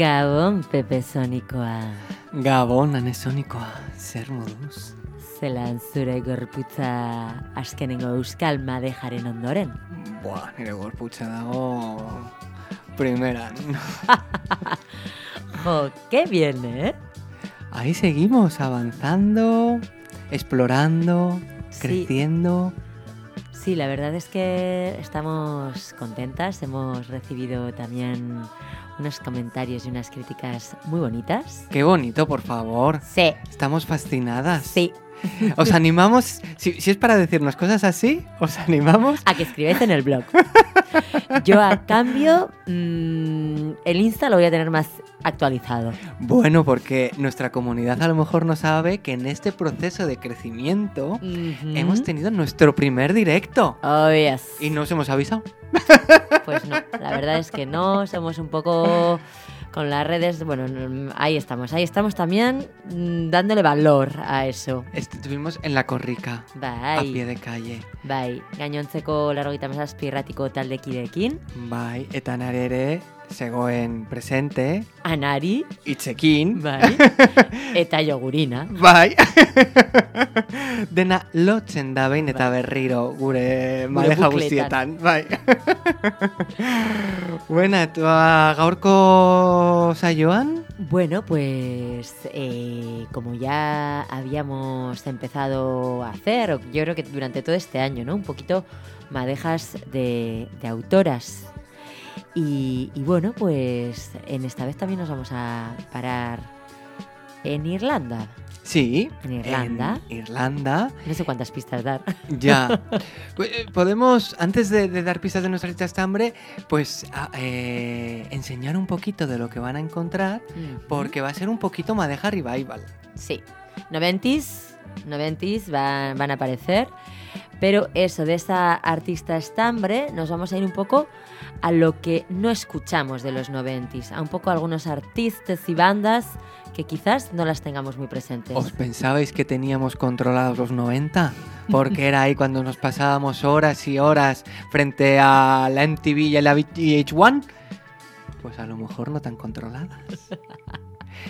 Gabon, Pepe Sonikoa. Gabon, anesonikoa, zer moduz? Zelan zure gorputza askenengo euskal madejaren ondoren. Buah, nire gorputza dago... Primeran. Jo, qué bien, ¿eh? Ahí seguimos avanzando, explorando, Sí. creciendo. Sí, la verdad es que estamos contentas. Hemos recibido también unos comentarios y unas críticas muy bonitas. Qué bonito, por favor. Sí, Estamos fascinadas. sí. Os animamos, si, si es para decirnos cosas así, os animamos. A que escribáis en el blog. Yo a cambio, mm, el Insta lo voy a tener más actualizado. Bueno, porque nuestra comunidad a lo mejor no sabe que en este proceso de crecimiento hemos tenido nuestro primer directo. Oh, yes. Y no os hemos avisado. Pues no, la verdad es que no, somos un poco con las redes, bueno, ahí estamos, ahí estamos también mm, dándole valor a eso. Estuvimos en la corrica, a pie Bai, de calle. bai, gainontzeko larrogeita mazazpi irratiko taldekideekin, Bai, eta nare ere, zegoen presente, anari, itzekin, bai, eta jogurina. bai. Dena lotzen da behin eta berriro gure maleja guztietan, bai. Buena, eta gaurko saioan, Bueno, pues eh, como ya habíamos empezado a hacer, yo creo que durante todo este año, ¿no? Un poquito madejas de, de autoras. Y, y bueno, pues en esta vez también nos vamos a parar en Irlanda. sí, En Irlanda. en Irlanda, No sé cuántas pistas dar. Ya. Pues, eh, Podemos, antes de, de dar pistas de nuestra lista estambre, pues a- eh, enseñar un poquito de lo que van a encontrar, porque va a ser un poquito Madeja Revival. Sí, noventis, noventis van, van a aparecer, pero eso, de esa artista estambre, nos vamos a ir un poco a lo que no escuchamos de los noventis, a un poco a algunos artistas y bandas que quizás no las tengamos muy presentes. ¿Os pensabais que teníamos controlados los 90? Porque era ahí cuando nos pasábamos horas y horas frente a la MTV y a la VH1. Pues a lo mejor no tan controladas.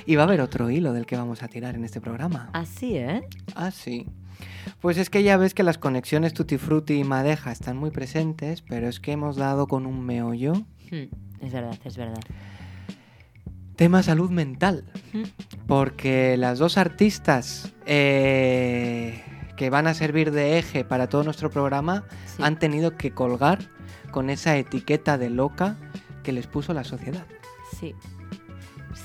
Y va a haber otro hilo del que vamos a tirar en este programa. Así, ¿eh? Ah, sí. Pues es que ya ves que las conexiones Tutti Frutti y Madeja están muy presentes, pero es que hemos dado con un meollo. Hmm, es verdad, es verdad. Tema salud mental. Hmm. Porque las dos artistas eh, que van a servir de eje para todo nuestro programa Sí. han tenido que colgar con esa etiqueta de loca que les puso la sociedad. Sí,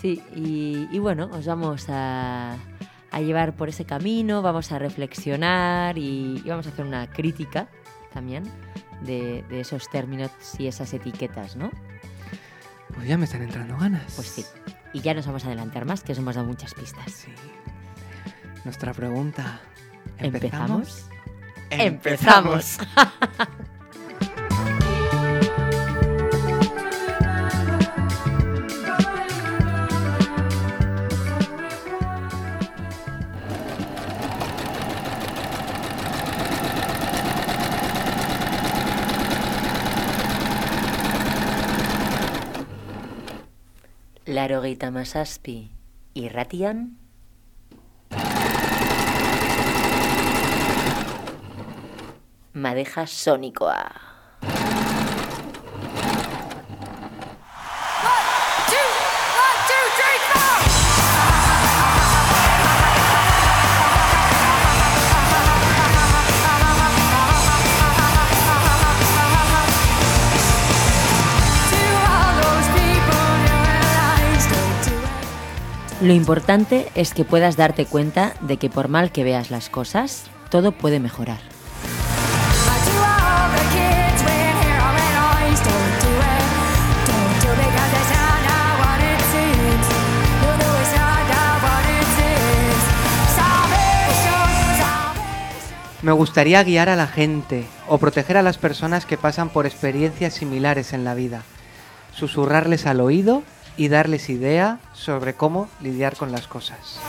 sí, y, y bueno, os vamos a, a llevar por ese camino, vamos a reflexionar y, y vamos a hacer una crítica también de, de esos términos y esas etiquetas, ¿no? Pues ya me están entrando ganas. Pues sí. Y ya nos vamos a adelantar más, que os hemos dado muchas pistas. Sí. Nuestra pregunta. ¿Empezamos? ¡Empezamos! Larogeita mazazpi irratian, madeja sonikoa. Lo importante es que puedas darte cuenta de que por mal que veas las cosas, todo puede mejorar. Me gustaría guiar a la gente o proteger a las personas que pasan por experiencias similares en la vida, susurrarles al oído y darles idea sobre cómo lidiar con las cosas.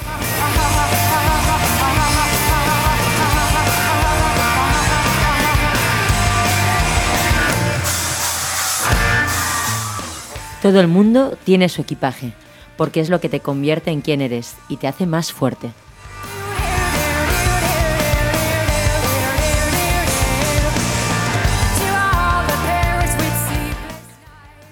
Todo el mundo tiene su equipaje, porque es lo que te convierte en quien eres y te hace más fuerte.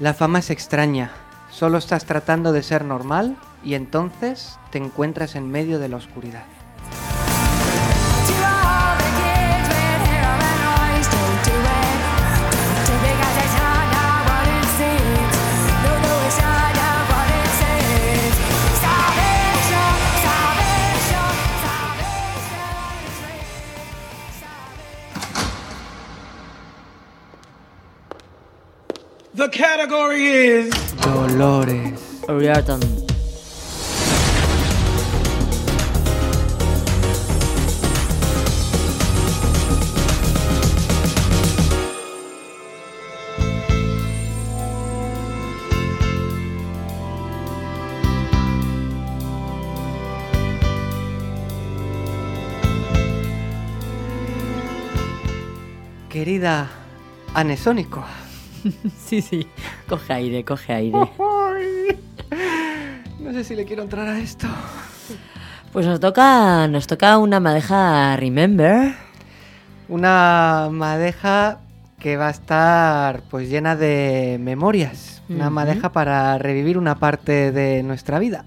La fama es extraña. Solo estás tratando de ser normal y entonces te encuentras en medio de la oscuridad. The category is Dolores. Oriarton. Querida Anesónico. Sí, sí. Coge aire, coge aire. No sé si le quiero entrar a esto. Pues nos toca, nos toca una madeja Remember. Una madeja que va a estar pues llena de memorias. Una madeja para revivir una parte de nuestra vida.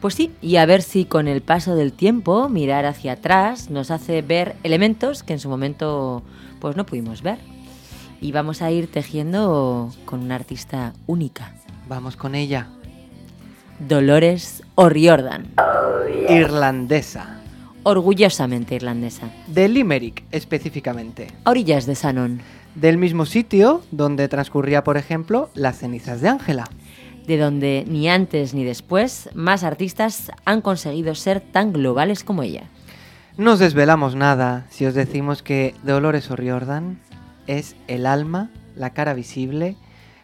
Pues sí, y a ver si con el paso del tiempo mirar hacia atrás nos hace ver elementos que en su momento pues no pudimos ver. Y vamos a ir tejiendo con una artista única, Vamos con ella. Dolores O'Riordan, Irlandesa. orgullosamente irlandesa, De Limerick específicamente. a orillas de Sanon, Del mismo sitio donde transcurría, por ejemplo, las cenizas de Ángela. de donde ni antes ni después más artistas han conseguido ser tan globales como ella. No os desvelamos nada si os decimos que Dolores O'Riordan es el alma, la cara visible,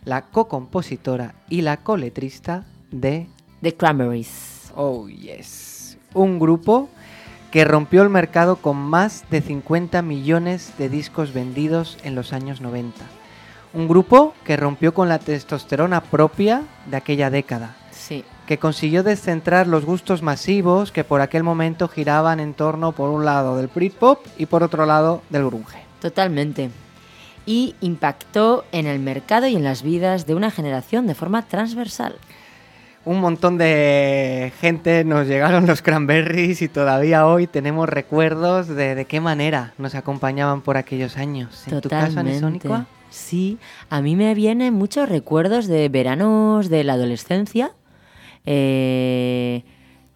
la co-compositora y la coletrista de The Cranberries. Oh Yes, un grupo que rompió el mercado con más de 50 millones de discos vendidos en los años 90. Un grupo que rompió con la testosterona propia de aquella década, Sí, que consiguió descentrar los gustos masivos que por aquel momento giraban en torno por un lado del Britpop y por otro lado del grunge. totalmente. Y impactó en el mercado y en las vidas de una generación de forma transversal. Un montón de gente nos llegaron los cranberries y todavía hoy tenemos recuerdos de de qué manera nos acompañaban por aquellos años. ¿En tu caso? Sí, a mí me vienen muchos recuerdos de veranos de la adolescencia. Eh,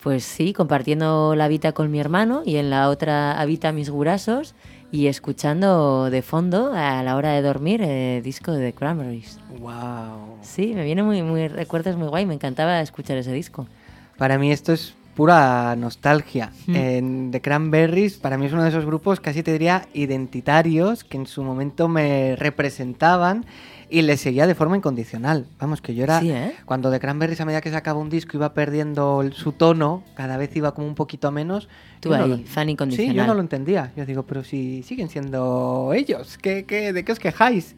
pues sí, compartiendo la habita con mi hermano y en la otra habita mis gurasos y escuchando de fondo a la hora de dormir el disco de The Cranberries. Wow. Sí, me viene muy, muy recuerdos muy guay, me encantaba escuchar ese disco. Para mí esto es pura nostalgia. En The Cranberries, para mí es uno de esos grupos, casi te diría, identitarios, que en su momento me representaban y les seguía de forma incondicional. Vamos, que yo era... Sí, ¿eh? Cuando The Cranberries, a medida que sacaba un disco, iba perdiendo el- su tono, cada vez iba como un poquito a menos. Tú yo no ahí, lo- fan Sí, incondicional. yo no lo entendía. Yo digo, pero si siguen siendo ellos, ¿qué, qué, de qué os quejáis?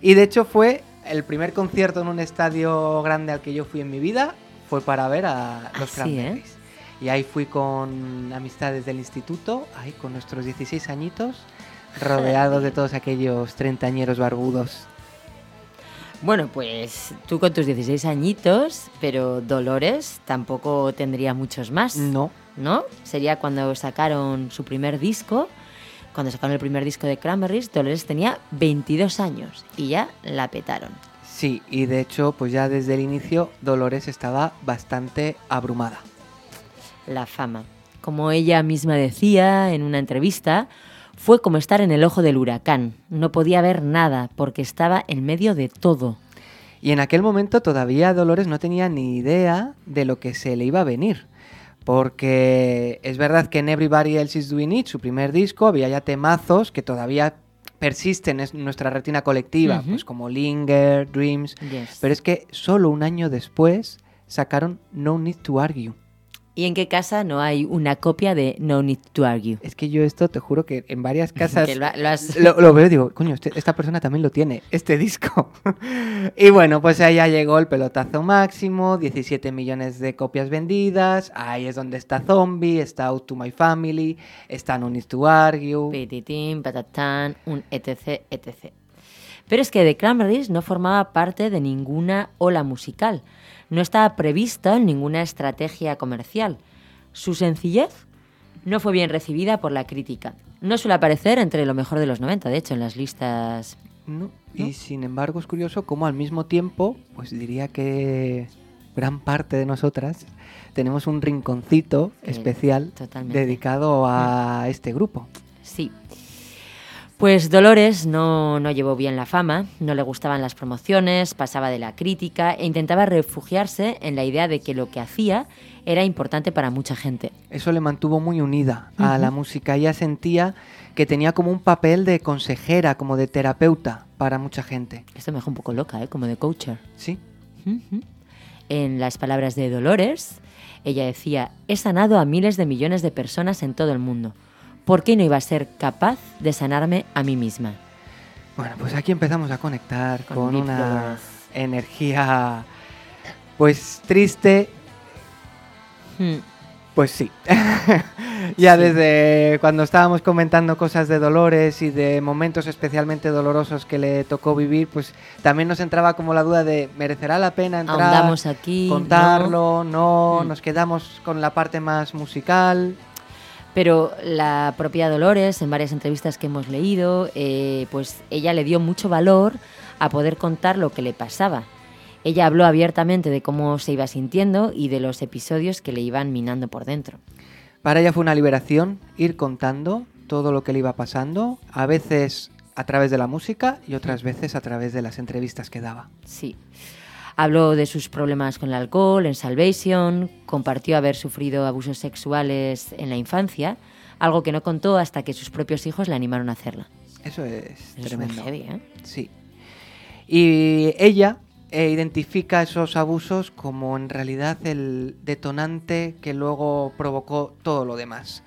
Y de hecho fue el primer concierto en un estadio grande al que yo fui en mi vida, fue para ver a los Ah, sí, ¿eh? Cranberries. Y ahí fui con amistades del instituto, ahí con nuestros 16 añitos, rodeados de todos aquellos treintañeros barbudos. Bueno, pues tú con tus 16 añitos, pero Dolores tampoco tendría muchos más, No, ¿no? Sería cuando sacaron su primer disco. Cuando sacaron el primer disco de Cranberries, Dolores tenía 22 años y ya la petaron. sí, y de hecho, pues ya desde el inicio Dolores estaba bastante abrumada. La fama. Como ella misma decía en una entrevista, fue como estar en el ojo del huracán. No podía ver nada porque estaba en medio de todo. Y en aquel momento todavía Dolores no tenía ni idea de lo que se le iba a venir. Porque es verdad que en Everybody Else Is Doing It, su primer disco, había ya temazos que todavía persisten en nuestra retina colectiva, pues como Linger, Dreams. Yes. Pero es que solo un año después sacaron No Need to Argue. ¿Y en qué casa no hay una copia de No Need to Argue? Es que yo esto te juro que en varias casas Que lo, lo has- lo, lo veo y digo, coño, este- esta persona también lo tiene, este disco. y bueno, pues ahí ya llegó el pelotazo máximo, 17 millones de copias vendidas, ahí es donde está Zombie, está Out to My Family, está No Need to Argue. Pititín, patatán, un etc, etc. Pero es que The Cranberries no formaba parte de ninguna ola musical. No estaba prevista en ninguna estrategia comercial. Su sencillez no fue bien recibida por la crítica. No suele aparecer entre lo mejor de los 90, de hecho, en las listas. ¿no? Y sin embargo es curioso cómo al mismo tiempo, pues diría que gran parte de nosotras tenemos un rinconcito Eh, especial totalmente. dedicado a este grupo. Sí. Pues Dolores no, no llevó bien la fama, no le gustaban las promociones, pasaba de la crítica e intentaba refugiarse en la idea de que lo que hacía era importante para mucha gente. Eso le mantuvo muy unida a la música. Ella sentía que tenía como un papel de consejera, como de terapeuta para mucha gente. Esto me dejó un poco loca, ¿eh? como de coacher. Sí. En las palabras de Dolores, ella decía, he sanado a miles de millones de personas en todo el mundo. ¿Por qué no iba a ser capaz de sanarme a mí misma? bueno, pues aquí empezamos a conectar Con con, una energía, pues triste, Hmm. Pues sí. ya Sí. desde cuando estábamos comentando cosas de Dolores y de momentos especialmente dolorosos que le tocó vivir, pues también nos entraba como la duda de ¿merecerá la pena entrar? Aquí. ¿no? contarlo, no, Mm. nos quedamos con la parte más musical. Pero la propia Dolores, en varias entrevistas que hemos leído, eh, pues ella le dio mucho valor a poder contar lo que le pasaba. Ella habló abiertamente de cómo se iba sintiendo y de los episodios que le iban minando por dentro. Para ella fue una liberación ir contando todo lo que le iba pasando, a veces a través de la música y otras veces a través de las entrevistas que daba. Sí. Habló de sus problemas con el alcohol en Salvation, compartió haber sufrido abusos sexuales en la infancia, algo que no contó hasta que sus propios hijos la animaron a hacerla. Eso es Es muy tremendo. heavy, ¿eh? Sí. Y ella eh, identifica esos abusos como en realidad el detonante que luego provocó todo lo demás.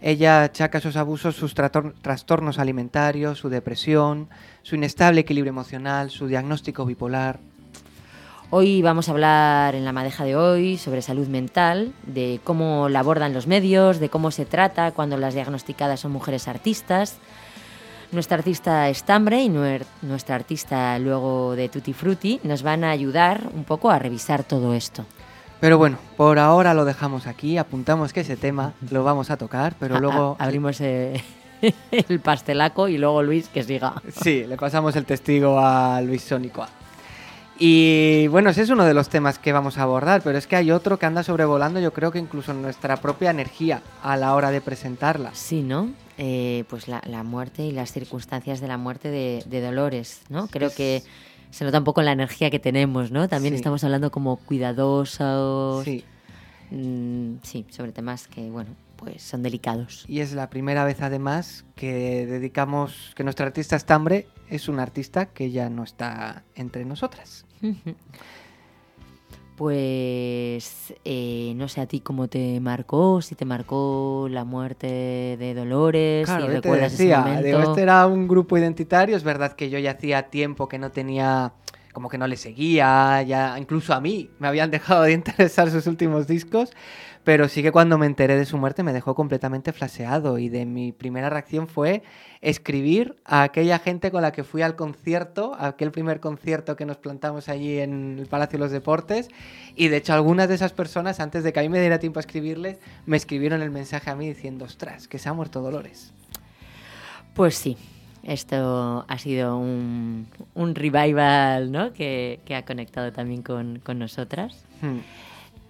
Ella achaca esos abusos sus trastornos alimentarios, su depresión, su inestable equilibrio emocional, su diagnóstico bipolar. Hoy vamos a hablar en la madeja de hoy sobre salud mental, de cómo la abordan los medios, de cómo se trata cuando las diagnosticadas son mujeres artistas. Nuestra artista Estambre y nuestra artista luego de Tutti Frutti nos van a ayudar un poco a revisar todo esto. Pero bueno, por ahora lo dejamos aquí, apuntamos que ese tema lo vamos a tocar, pero luego... abrimos eh, el pastelaco y luego Luis que siga. Sí, le pasamos el testigo a Luis Sónico. Y bueno, ese es uno de los temas que vamos a abordar, pero es que hay otro que anda sobrevolando, yo creo que incluso nuestra propia energía a la hora de presentarla. Sí, ¿no? Eh, pues la, la muerte y las circunstancias de la muerte de, de Dolores, ¿no? Creo que se nota un poco la energía que tenemos, ¿no? También Sí. estamos hablando como cuidadosos. Sí, mm, sí, sobre temas que, bueno, pues son delicados. y es la primera vez además que dedicamos, que nuestra artista Estambre es una artista que ya no está entre nosotras. Pues eh, no sé a ti cómo te marcó, si te marcó la muerte de Dolores, Claro, si te recuerdas ese decía, momento. digo, este era un grupo identitario, es verdad que yo ya hacía tiempo que no tenía, como que no le seguía, ya incluso a mí me habían dejado de interesar sus últimos discos, pero sí que cuando me enteré de su muerte me dejó completamente flaseado y de mi primera reacción fue escribir a aquella gente con la que fui al concierto, aquel primer concierto que nos plantamos allí en el Palacio de los Deportes y de hecho algunas de esas personas antes de que a mí me diera tiempo a escribirles me escribieron el mensaje a mí diciendo, ostras, que se ha muerto Dolores. Pues sí, esto ha sido un, un revival ¿no? que, que ha conectado también con, con nosotras. Hmm.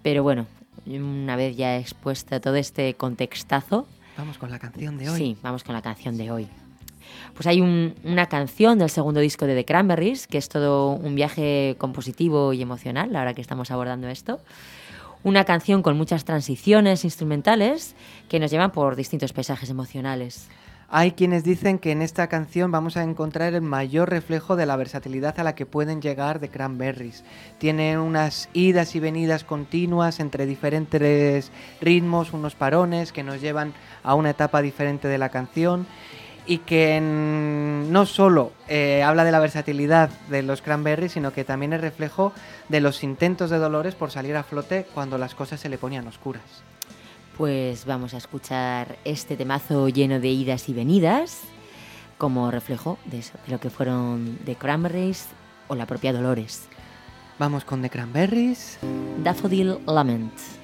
Pero bueno, una vez ya expuesto todo este contextazo, Vamos con la canción de hoy. sí, vamos con la canción de hoy. Pues hay un- una canción del segundo disco de The Cranberries, que es todo un viaje compositivo y emocional, ahora que estamos abordando esto. Una canción con muchas transiciones instrumentales que nos llevan por distintos paisajes emocionales. Hay quienes dicen que en esta canción vamos a encontrar el mayor reflejo de la versatilidad a la que pueden llegar de Cranberries. Tiene unas idas y venidas continuas entre diferentes ritmos, unos parones que nos llevan a una etapa diferente de la canción y que no solo eh, habla de la versatilidad de los Cranberries, sino que también es reflejo de los intentos de Dolores por salir a flote cuando las cosas se le ponían oscuras. Pues vamos a escuchar este temazo lleno de idas y venidas como reflejo de eso, de lo que fueron The Cranberries o la propia Dolores. Vamos con The Cranberries. Daffodil Lament.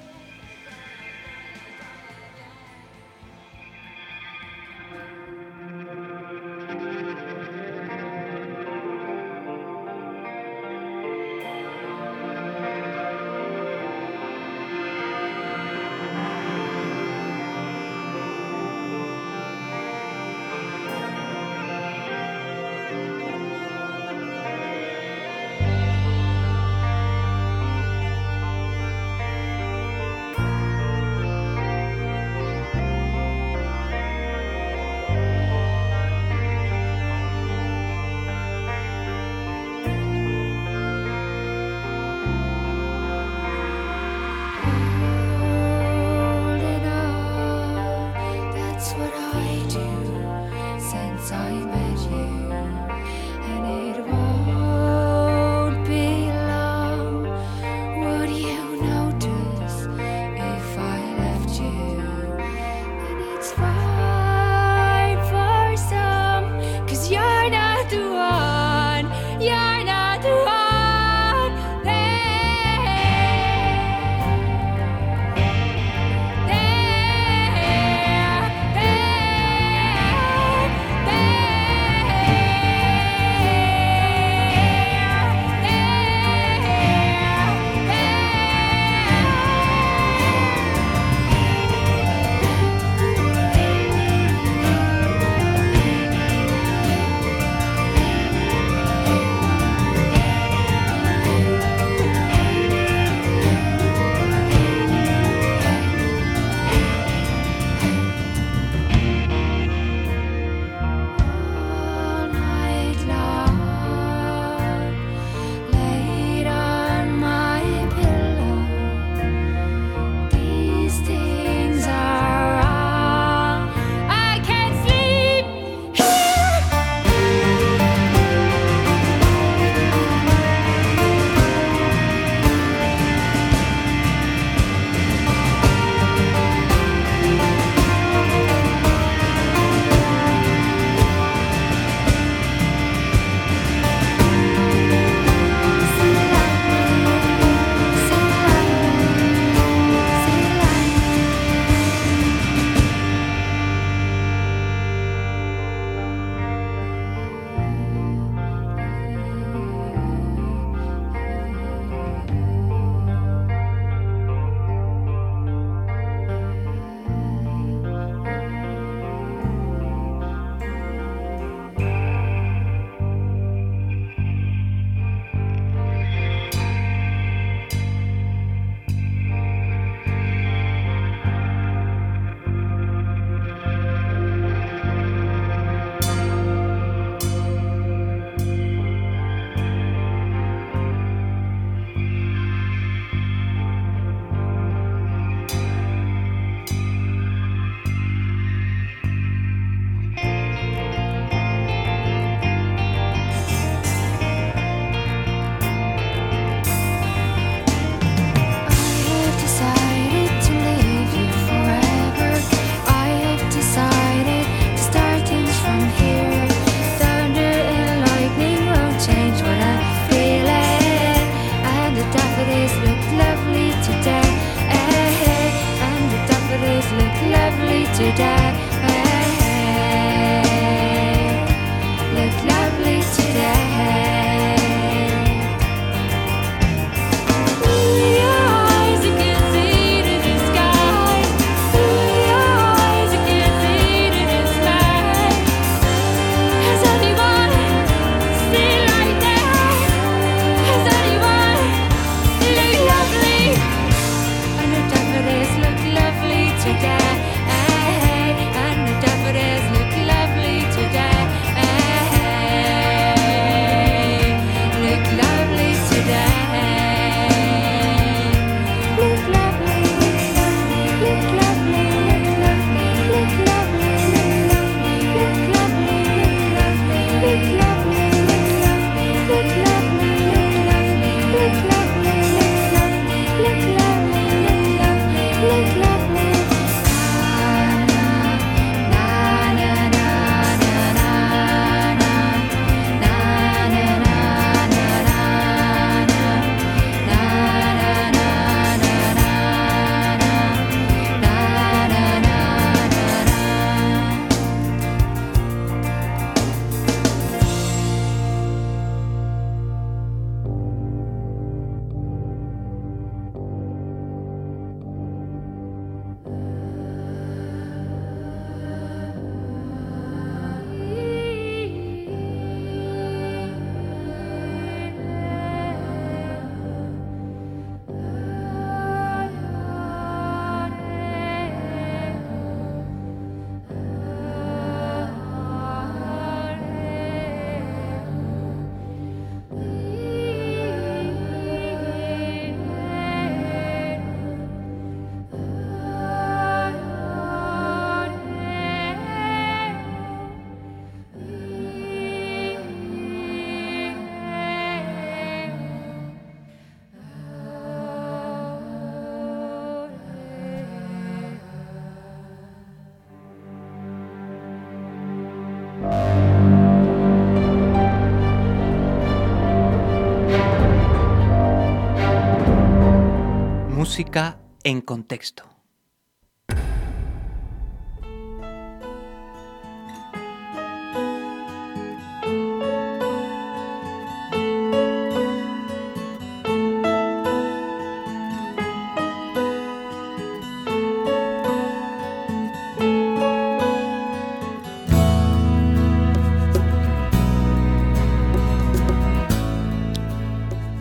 Música en contexto.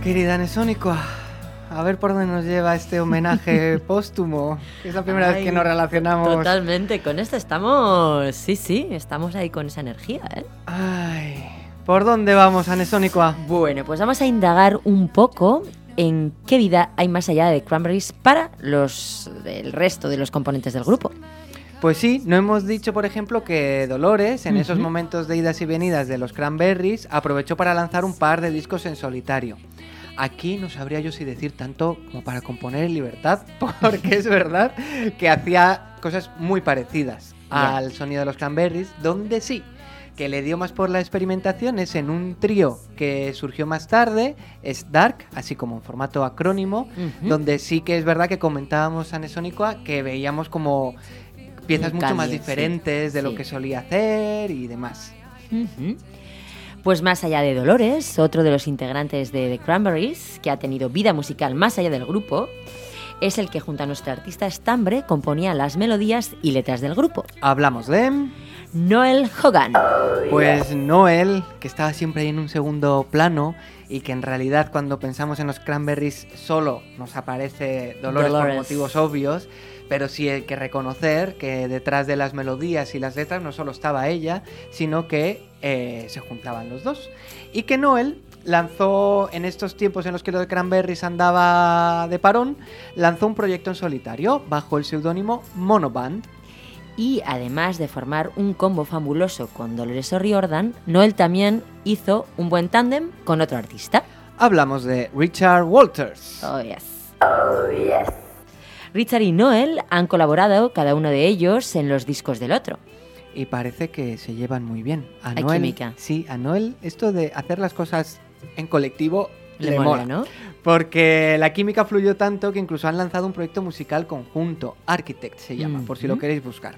Querida Nesónico, ver por dónde nos lleva este homenaje póstumo. Es la primera vez que Ay, nos relacionamos. Totalmente, con esto estamos. Sí, sí, estamos ahí con esa energía, ¿eh? Ay, ¿por dónde vamos, Anesónico? Bueno, pues vamos a indagar un poco en qué vida hay más allá de Cranberries para los el resto de los componentes del grupo. Pues sí, no hemos dicho, por ejemplo, que Dolores, en esos Ujú. momentos de idas y venidas de los Cranberries, aprovechó para lanzar un par de discos en solitario. Aquí no sabría yo si decir tanto como para componer en libertad, porque es verdad que hacía cosas muy parecidas al sonido de los Cranberries, donde sí, que le dio más por la experimentación es en un trío que surgió más tarde, es Dark, así como en formato acrónimo, donde sí que es verdad que comentábamos a Nesónicoa que veíamos como piezas mucho más sí, diferentes de lo que solía hacer y demás. Pues más allá de Dolores, otro de los integrantes de The Cranberries, que ha tenido vida musical más allá del grupo, es el que junto a nuestra artista estambre componía las melodías y letras del grupo. Hablamos de, Noel Hogan. pues Noel, que estaba siempre ahí en un segundo plano y que en realidad cuando pensamos en los Cranberries solo nos aparece Dolores, por Dolores. motivos obvios, pero sí hay que reconocer que detrás de las melodías y las letras no solo estaba ella, sino que eh, se juntaban los dos. Y que Noel lanzó, en estos tiempos en los que los Cranberries andaba de parón, lanzó un proyecto en solitario bajo el seudónimo Monoband. Y además de formar un combo fabuloso con Dolores O'Riordan, Noel también hizo un buen tándem con otro artista. Hablamos de Richard Walters. Oh, yes. Richard y Noel han colaborado, cada uno de ellos, en los discos del otro. Y parece que se llevan muy bien. A Hay Noel, química. Sí, a Noel esto de hacer las cosas en colectivo le, Le mola. mola, ¿no? Porque la química fluyó tanto que incluso han lanzado un proyecto musical conjunto. Architect se llama, por si lo queréis buscar.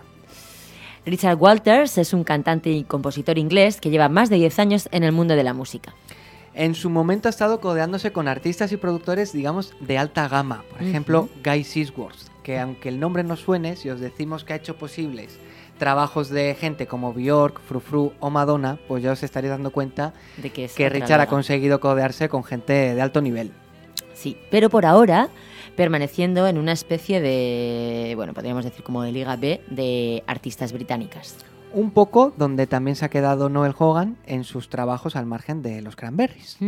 Richard Walters es un cantante y compositor inglés que lleva más de 10 años en el mundo de la música. En su momento ha estado codeándose con artistas y productores, digamos, de alta gama. Por ejemplo, Guy Seaworth, que aunque el nombre no suene, si os decimos que ha hecho posibles trabajos de gente como Björk, Frufru o Madonna, pues ya os estaréis dando cuenta De que Richard ha conseguido codearse con gente de alto nivel. Sí, pero por ahora permaneciendo en una especie de, bueno, podríamos decir como de Liga B de artistas británicas. Un poco donde también se ha quedado Noel Hogan en sus trabajos al margen de los Cranberries.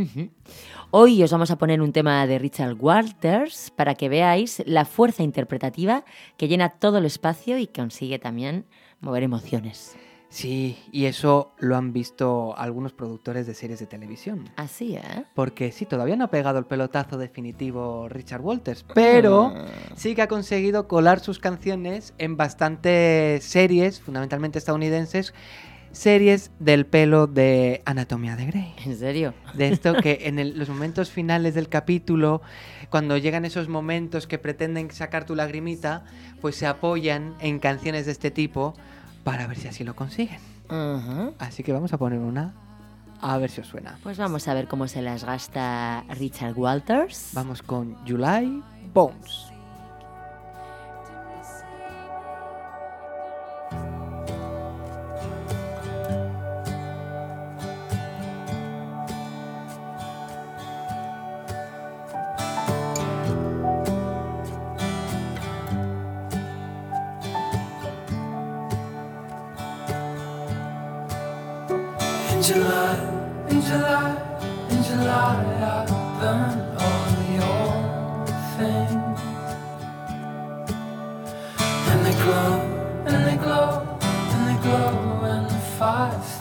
Hoy os vamos a poner un tema de Richard Walters para que veáis la fuerza interpretativa que llena todo el espacio y consigue también mover emociones. Sí, y eso lo han visto algunos productores de series de televisión. Así, ¿eh? Porque sí, todavía no ha pegado el pelotazo definitivo Richard Walters, pero Ah. sí que ha conseguido colar sus canciones en bastantes series, fundamentalmente estadounidenses, series del pelo de Anatomía de Grey. ¿En serio? De esto que en el- los momentos finales del capítulo, cuando llegan esos momentos que pretenden sacar tu lagrimita, pues se apoyan en canciones de este tipo para ver si así lo consiguen. Así que vamos a poner una a ver si os suena. Pues vamos a ver cómo se las gasta Richard Walters. Vamos con July Bones. In July, in July, in July, I all your things. And they glow, and they glow, and they glow, and the fire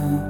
now.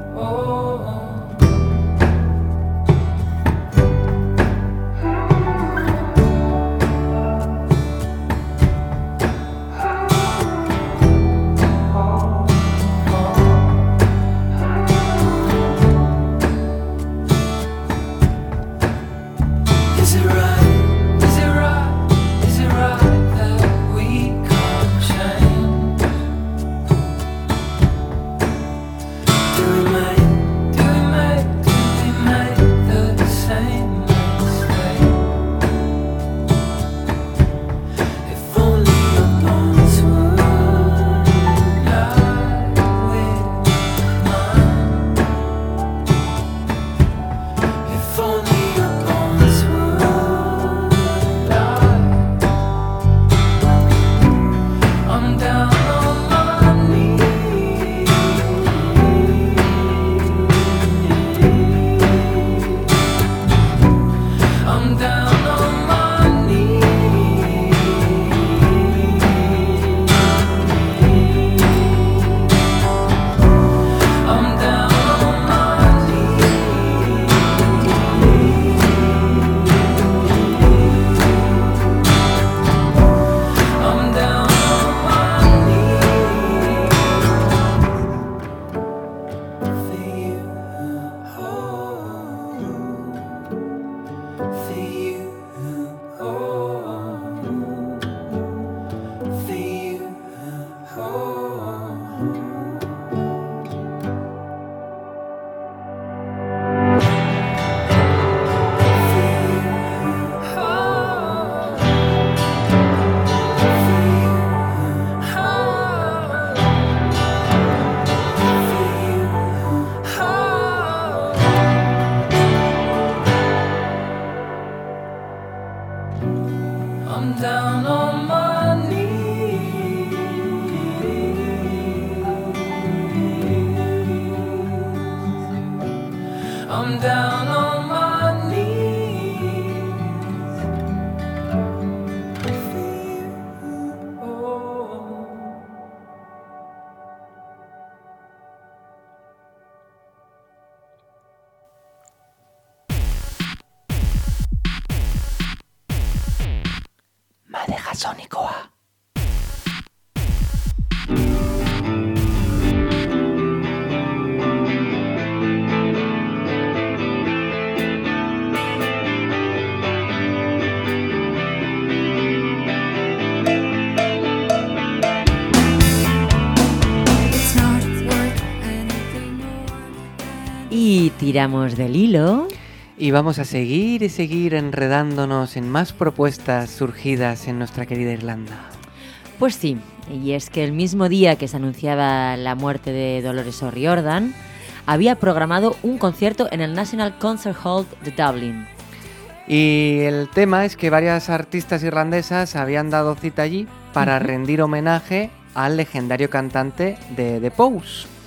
Tiramos del hilo. Y vamos a seguir y seguir enredándonos en más propuestas surgidas en nuestra querida Irlanda. Pues sí, y es que el mismo día que se anunciaba la muerte de Dolores O'Riordan, había programado un concierto en el National Concert Hall de Dublin. Y el tema es que varias artistas irlandesas habían dado cita allí para rendir homenaje al legendario cantante de The Pose.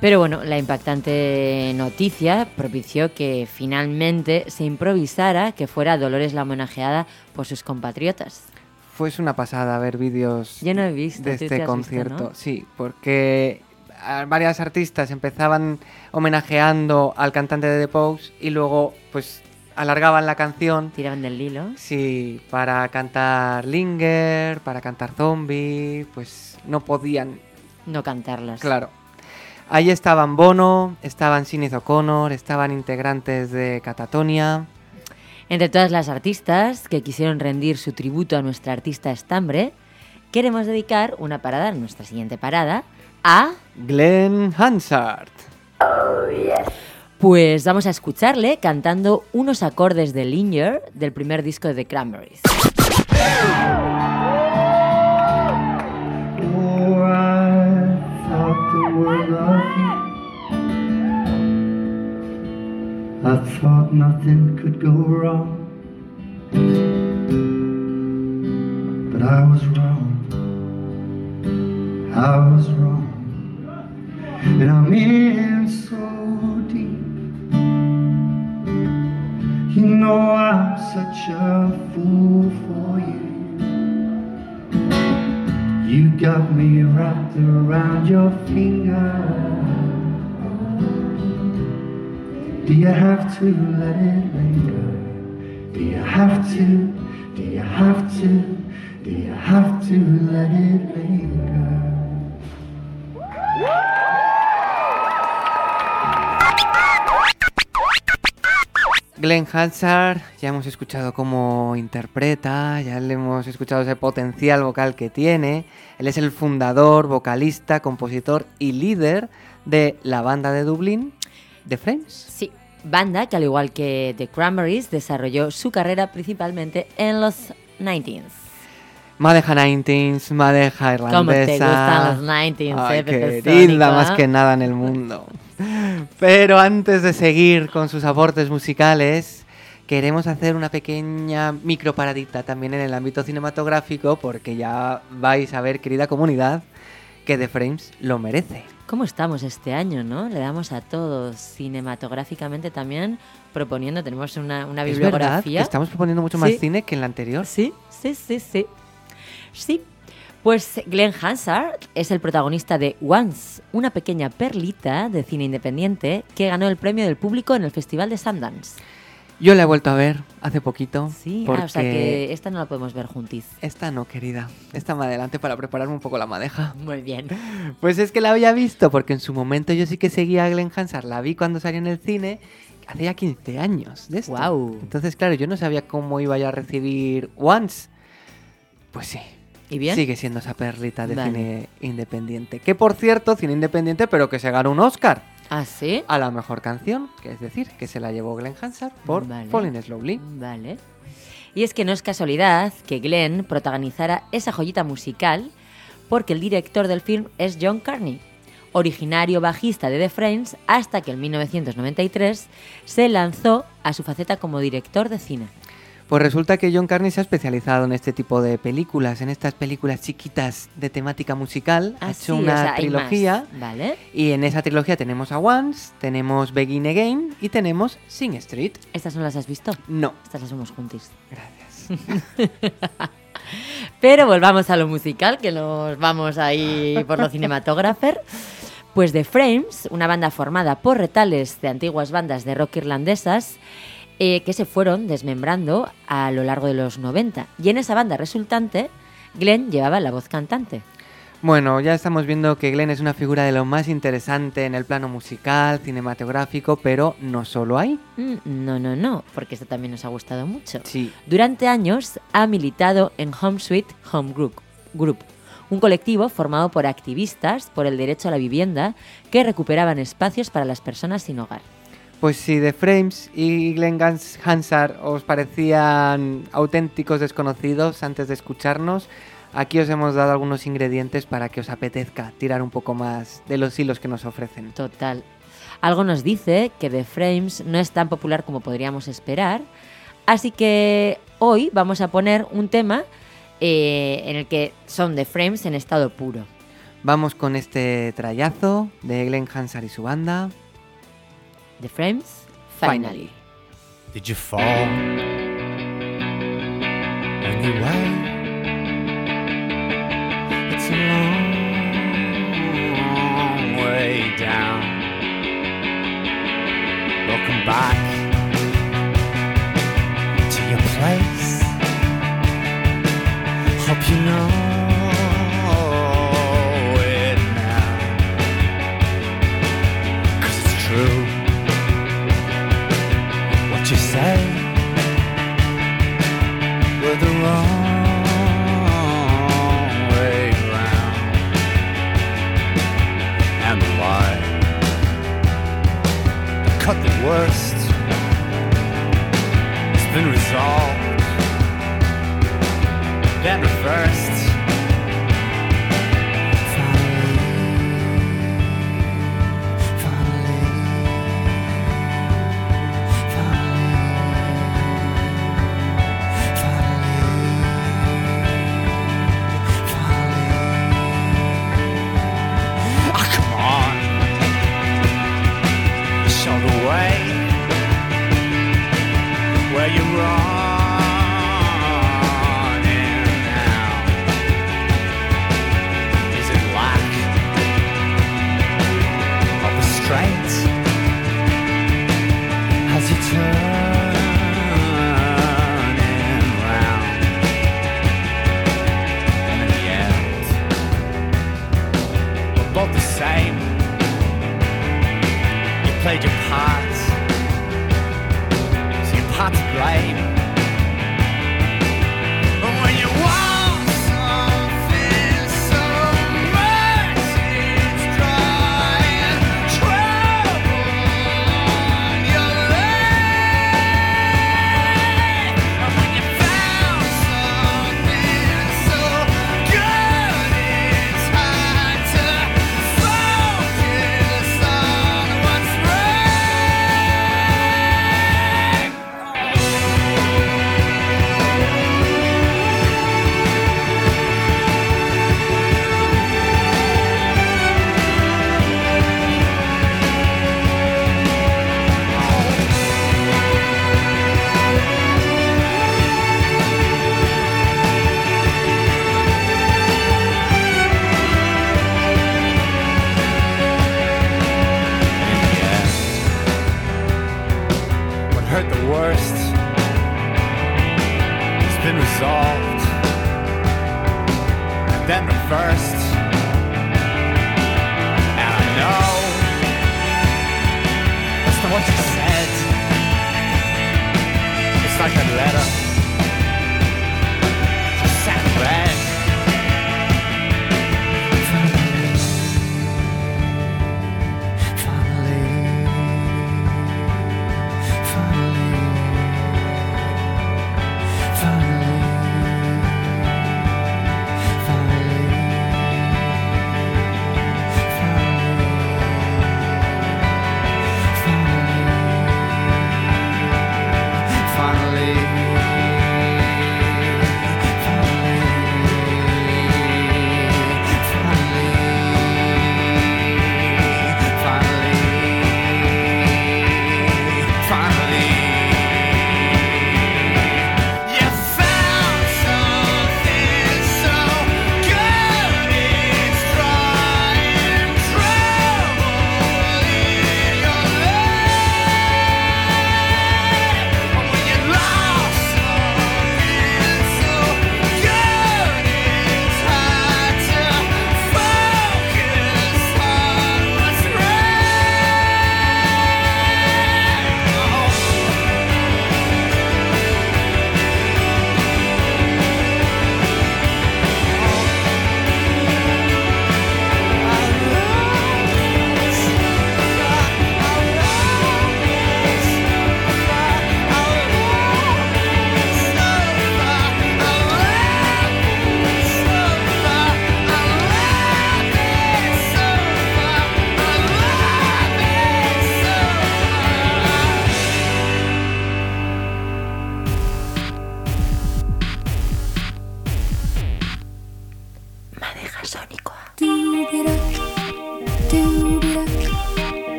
Pero bueno, la impactante noticia propició que finalmente se improvisara que fuera Dolores la homenajeada por sus compatriotas. Fue una pasada ver vídeos no de ¿tú te este has visto, concierto. no? Sí, porque varias artistas empezaban homenajeando al cantante de The Pose y luego pues alargaban la canción. Tiraban del hilo. Sí, para cantar Linger, para cantar Zombie, pues no podían, No cantarlas. claro. Ahí estaban Bono, estaban Sinead O'Connor, estaban integrantes de Catatonia. Entre todas las artistas que quisieron rendir su tributo a nuestra artista estambre, queremos dedicar una parada, nuestra siguiente parada, a... Glenn Hansard. Pues vamos a escucharle cantando unos acordes de Linger del primer disco de The Cranberries. I thought nothing could go wrong. But I was wrong. I was wrong. And I'm in so deep. You know I'm such a fool for you. You got me wrapped around your finger. Do you have to let it linger? Do you have to? Do you have to? Do you have to let it linger? Glenn Hansard, ya hemos escuchado cómo interpreta, ya le hemos escuchado ese potencial vocal que tiene. Él es el fundador, vocalista, compositor y líder de la banda de Dublín, The Frames. Sí, banda que al igual que The Cranberries desarrolló su carrera principalmente en los 90s. Madeja 90s, madeja irlandesa. ¿Cómo te gustan los 90s, Ay, eh, querida, más ah? que nada en el mundo. Pero antes de seguir con sus aportes musicales, queremos hacer una pequeña microparadita también en el ámbito cinematográfico, porque ya vais a ver, querida comunidad, que The Frames lo merece. ¿Cómo estamos este año, no? Le damos a todos cinematográficamente también proponiendo, tenemos una, una Es verdad que bibliografía. estamos proponiendo mucho más Sí. cine que en la anterior. Sí, sí, sí, sí. Sí. Pues Glenn Hansard es el protagonista de Once, una pequeña perlita de cine independiente que ganó el premio del público en el Festival de Sundance. Yo la he vuelto a ver hace poquito. Sí, ah, porque o sea que esta no la podemos ver juntis. Esta no, querida. Esta más adelante para prepararme un poco la madeja. Muy bien. Pues es que la había visto, porque en su momento yo sí que seguía a Glenn Hansard. La vi cuando salió en el cine, hace ya 15 años de esto. Guau. Entonces, claro, yo no sabía cómo iba yo a recibir Once. Pues sí. ¿Y bien? Sigue siendo esa perlita de Vale. cine independiente. Que por cierto, cine independiente, pero que se ganó un Oscar ¿Ah, sí? a la mejor canción, que es decir, que se la llevó Glenn Hansard por Vale. Falling Slowly. Vale. Y es que no es casualidad que Glenn protagonizara esa joyita musical porque el director del film es John Carney, originario bajista de The Frames hasta que en 1993 se lanzó a su faceta como director de cine. Pues resulta que John Carney se ha especializado en este tipo de películas, en estas películas chiquitas de temática musical. ha Ah, hecho sí, una o sea, hay trilogía. ¿Vale? Y en esa trilogía tenemos a Once, tenemos Begin Again y tenemos Sing Street. ¿Estas no las has visto? No, Estas las hemos juntis. gracias. Pero volvamos a lo musical, que nos vamos ahí por lo cinematógrafer. Pues The Frames, una banda formada por retales de antiguas bandas de rock irlandesas, eh, que se fueron desmembrando a lo largo de los 90. Y en esa banda resultante, Glenn llevaba la voz cantante. Bueno, ya estamos viendo que Glenn es una figura de lo más interesante en el plano musical, cinematográfico, pero no solo ahí. Mm, no, no, no, porque esto también nos ha gustado mucho. Sí. Durante años ha militado en Home Sweet Home Group, Group, un colectivo formado por activistas por el derecho a la vivienda que recuperaban espacios para las personas sin hogar. Pues si The Frames y Glenn Hansard os parecían auténticos desconocidos antes de escucharnos, aquí os hemos dado algunos ingredientes para que os apetezca tirar un poco más de los hilos que nos ofrecen. Total. Algo nos dice que The Frames no es tan popular como podríamos esperar, así que hoy vamos a poner un tema eh, en el que son The Frames en estado puro. Vamos con este trayazo de Glenn Hansard y su banda. The Frames, finally. Did you fall?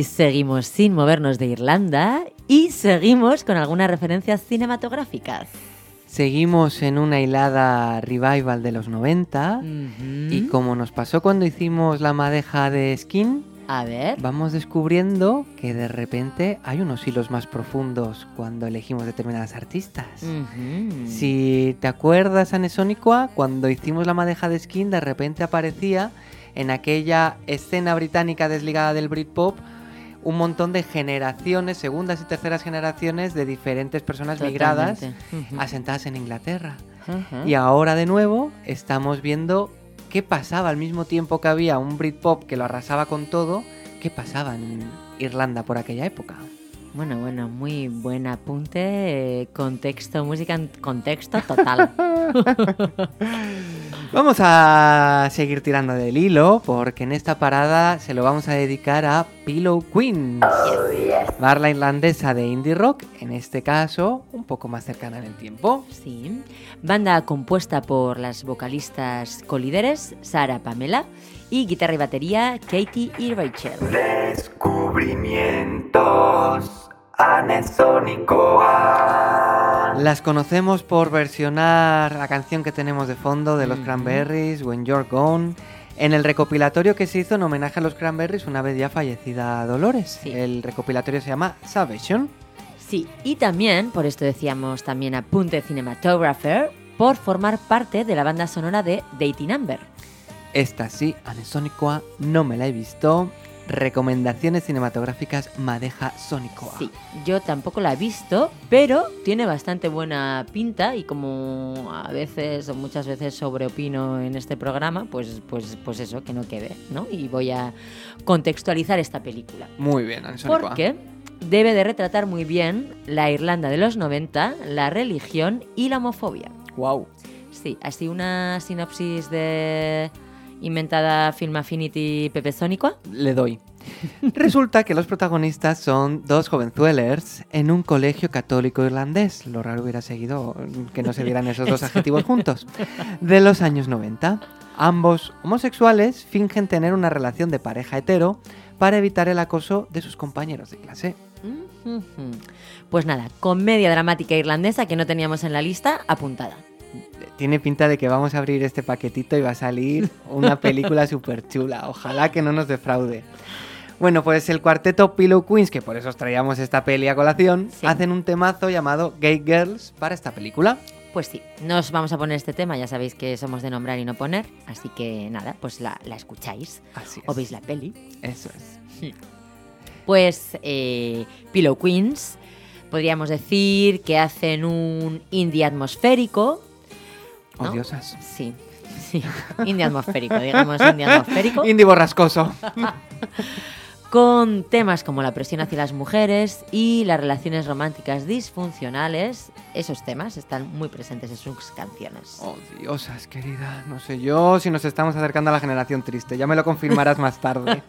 Y seguimos sin movernos de Irlanda y seguimos con algunas referencias cinematográficas. Seguimos en una hilada revival de los 90 Mm. y como nos pasó cuando hicimos la madeja de Skin, A ver. vamos descubriendo que de repente hay unos hilos más profundos cuando elegimos determinadas artistas. Si te acuerdas, Anesónicua, cuando hicimos la madeja de Skin, de repente aparecía en aquella escena británica desligada del Britpop un montón de generaciones, segundas y terceras generaciones de diferentes personas migradas asentadas en Inglaterra. Y ahora de nuevo estamos viendo qué pasaba al mismo tiempo que había un Britpop que lo arrasaba con todo, qué pasaba en Irlanda por aquella época. Bueno, bueno, muy buen apunte. eh, contexto, música en contexto total. Vamos a seguir tirando del hilo porque en esta parada se lo vamos a dedicar a Pillow Queens. Barla irlandesa de indie rock, en este caso un poco más cercana en el tiempo. Sí. Banda compuesta por las vocalistas colíderes Sara Pamela y guitarra y batería Katie y Rachel. Descubrimientos anesónicos. Las conocemos por versionar la canción que tenemos de fondo de los. Cranberries, When You're Gone, en el recopilatorio que se hizo en homenaje a los Cranberries una vez ya fallecida Dolores. Sí. El recopilatorio se llama Salvation. Sí, y también, por esto decíamos también apunte cinematographer, por formar parte de la banda sonora de Dating Amber. Esta sí, Anesónicoa, no me la he visto. Recomendaciones cinematográficas Madeja Sónicoa. Sí, yo tampoco la he visto, pero tiene bastante buena pinta y como a veces o muchas veces sobreopino en este programa, pues, pues, pues eso, que no quede, ¿no? Y voy a contextualizar esta película. Muy bien, Anesónicoa. Porque debe de retratar muy bien la Irlanda de los 90, la religión y la homofobia. Wow. Sí, así una sinopsis de inventada Film Affinity Pepe Sónico. Le doy. Resulta que los protagonistas son dos jovenzuelers en un colegio católico irlandés. Lo raro hubiera seguido que no se dieran esos dos adjetivos juntos. De los años 90. Ambos homosexuales fingen tener una relación de pareja hetero para evitar el acoso de sus compañeros de clase. Pues nada, comedia dramática irlandesa que no teníamos en la lista, apuntada. Tiene pinta de que vamos a abrir este paquetito y va a salir una película súper chula. Ojalá que no nos defraude. Bueno, pues el cuarteto Pillow Queens, que por eso os traíamos esta peli a colación, Sí. hacen un temazo llamado Gay Girls para esta película. Pues sí, nos vamos a poner este tema, ya sabéis que somos de nombrar y no poner, así que nada, pues la, la escucháis Así es. o veis la peli. Eso es. Pues eh, Pillow Queens, podríamos decir que hacen un indie atmosférico. ¿No? Odiosas. Sí, sí, indie atmosférico, digamos indie atmosférico. Indie borrascoso. con temas como la presión hacia las mujeres y las relaciones románticas disfuncionales. Esos temas están muy presentes en sus canciones. Odiosas, querida. No sé yo si nos estamos acercando a la generación triste. Ya me lo confirmarás más tarde.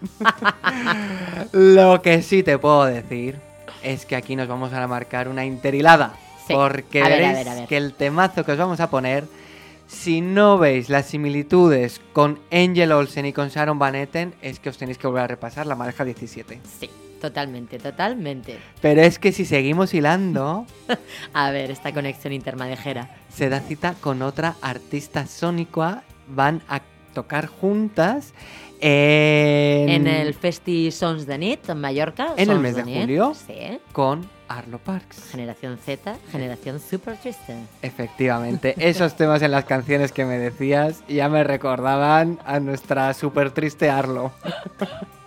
lo que sí te puedo decir es que aquí nos vamos a marcar una interilada. Sí. Porque A ver, a veréis ver, a ver. que el temazo que os vamos a poner, si no veis las similitudes con Angel Olsen y con Sharon Van Etten, es que os tenéis que volver a repasar la madeja 17. Sí, totalmente, totalmente. Pero es que si seguimos hilando, A ver, esta conexión intermadejera. se da cita con otra artista sónica. Van a tocar juntas en, En el Festi Sons de Nit, en Mallorca. En el mes de Nit, julio. Sí. con Arlo Parks. Generación Z, generación super triste. Efectivamente, esos temas en las canciones que me decías ya me recordaban a nuestra súper triste Arlo.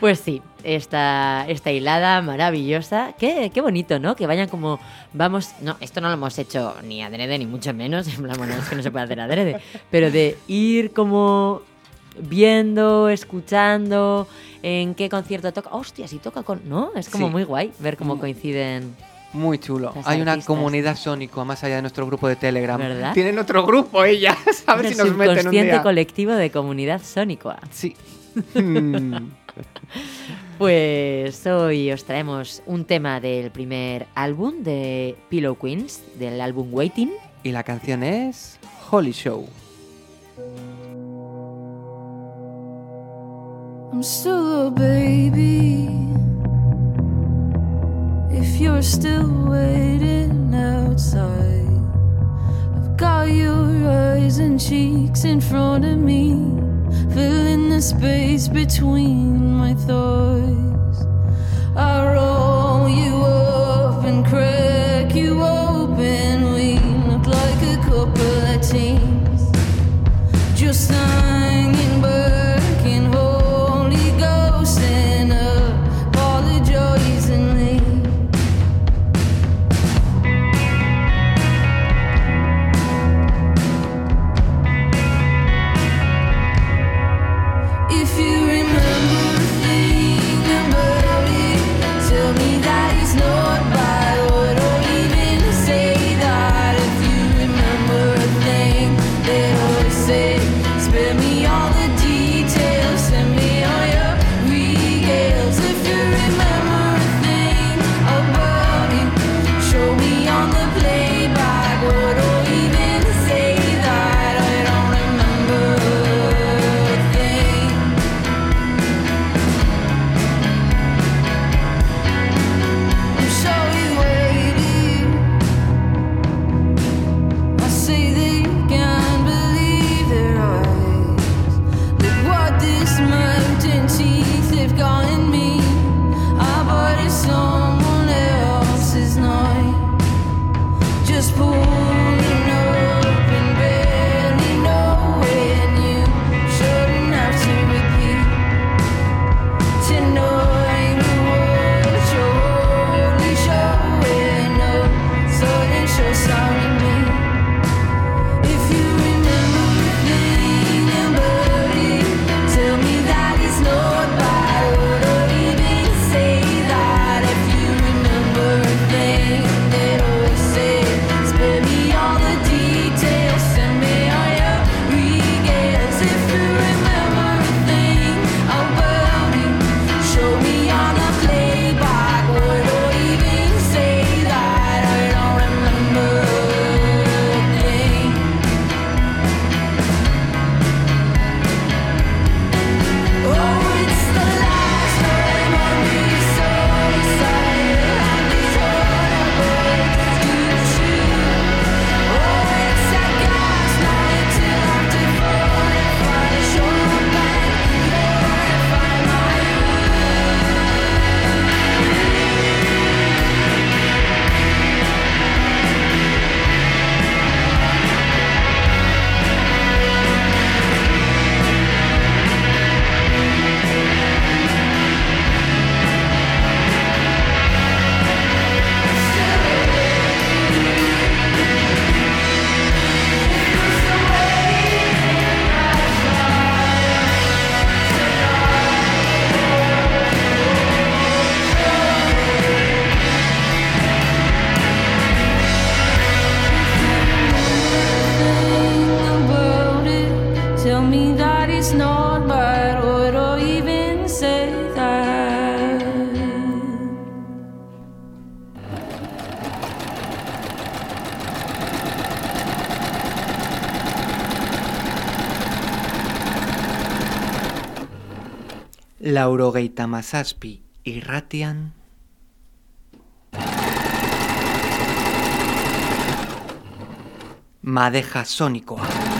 Pues sí, esta, esta hilada maravillosa. Qué, qué bonito, ¿no? Que vayan como. Vamos. No, esto no lo hemos hecho ni adrede, ni mucho menos. En plan, bueno, es que no se puede hacer adrede. Pero de ir como viendo, escuchando, en qué concierto toca. Hostia, si toca con. ¿No? Es como Sí. muy guay ver cómo coinciden. Muy chulo. Las Hay una comunidad sónico más allá de nuestro grupo de Telegram. ¿Verdad? Tienen otro grupo ellas. A ver el si nos meten un día. colectivo de comunidad sónicoa. Sí. Pues hoy os traemos un tema del primer álbum de Pillow Queens, del álbum Waiting. y la canción es Holy Show. I'm still a baby. If you're still waiting outside, I've got your eyes and cheeks in front of me, filling the space between my thighs. I roll you up and crack you open. We look like a couple of teens. Just hanging Laurogeita Masaspi y Ratian. Madeja Sónicoa.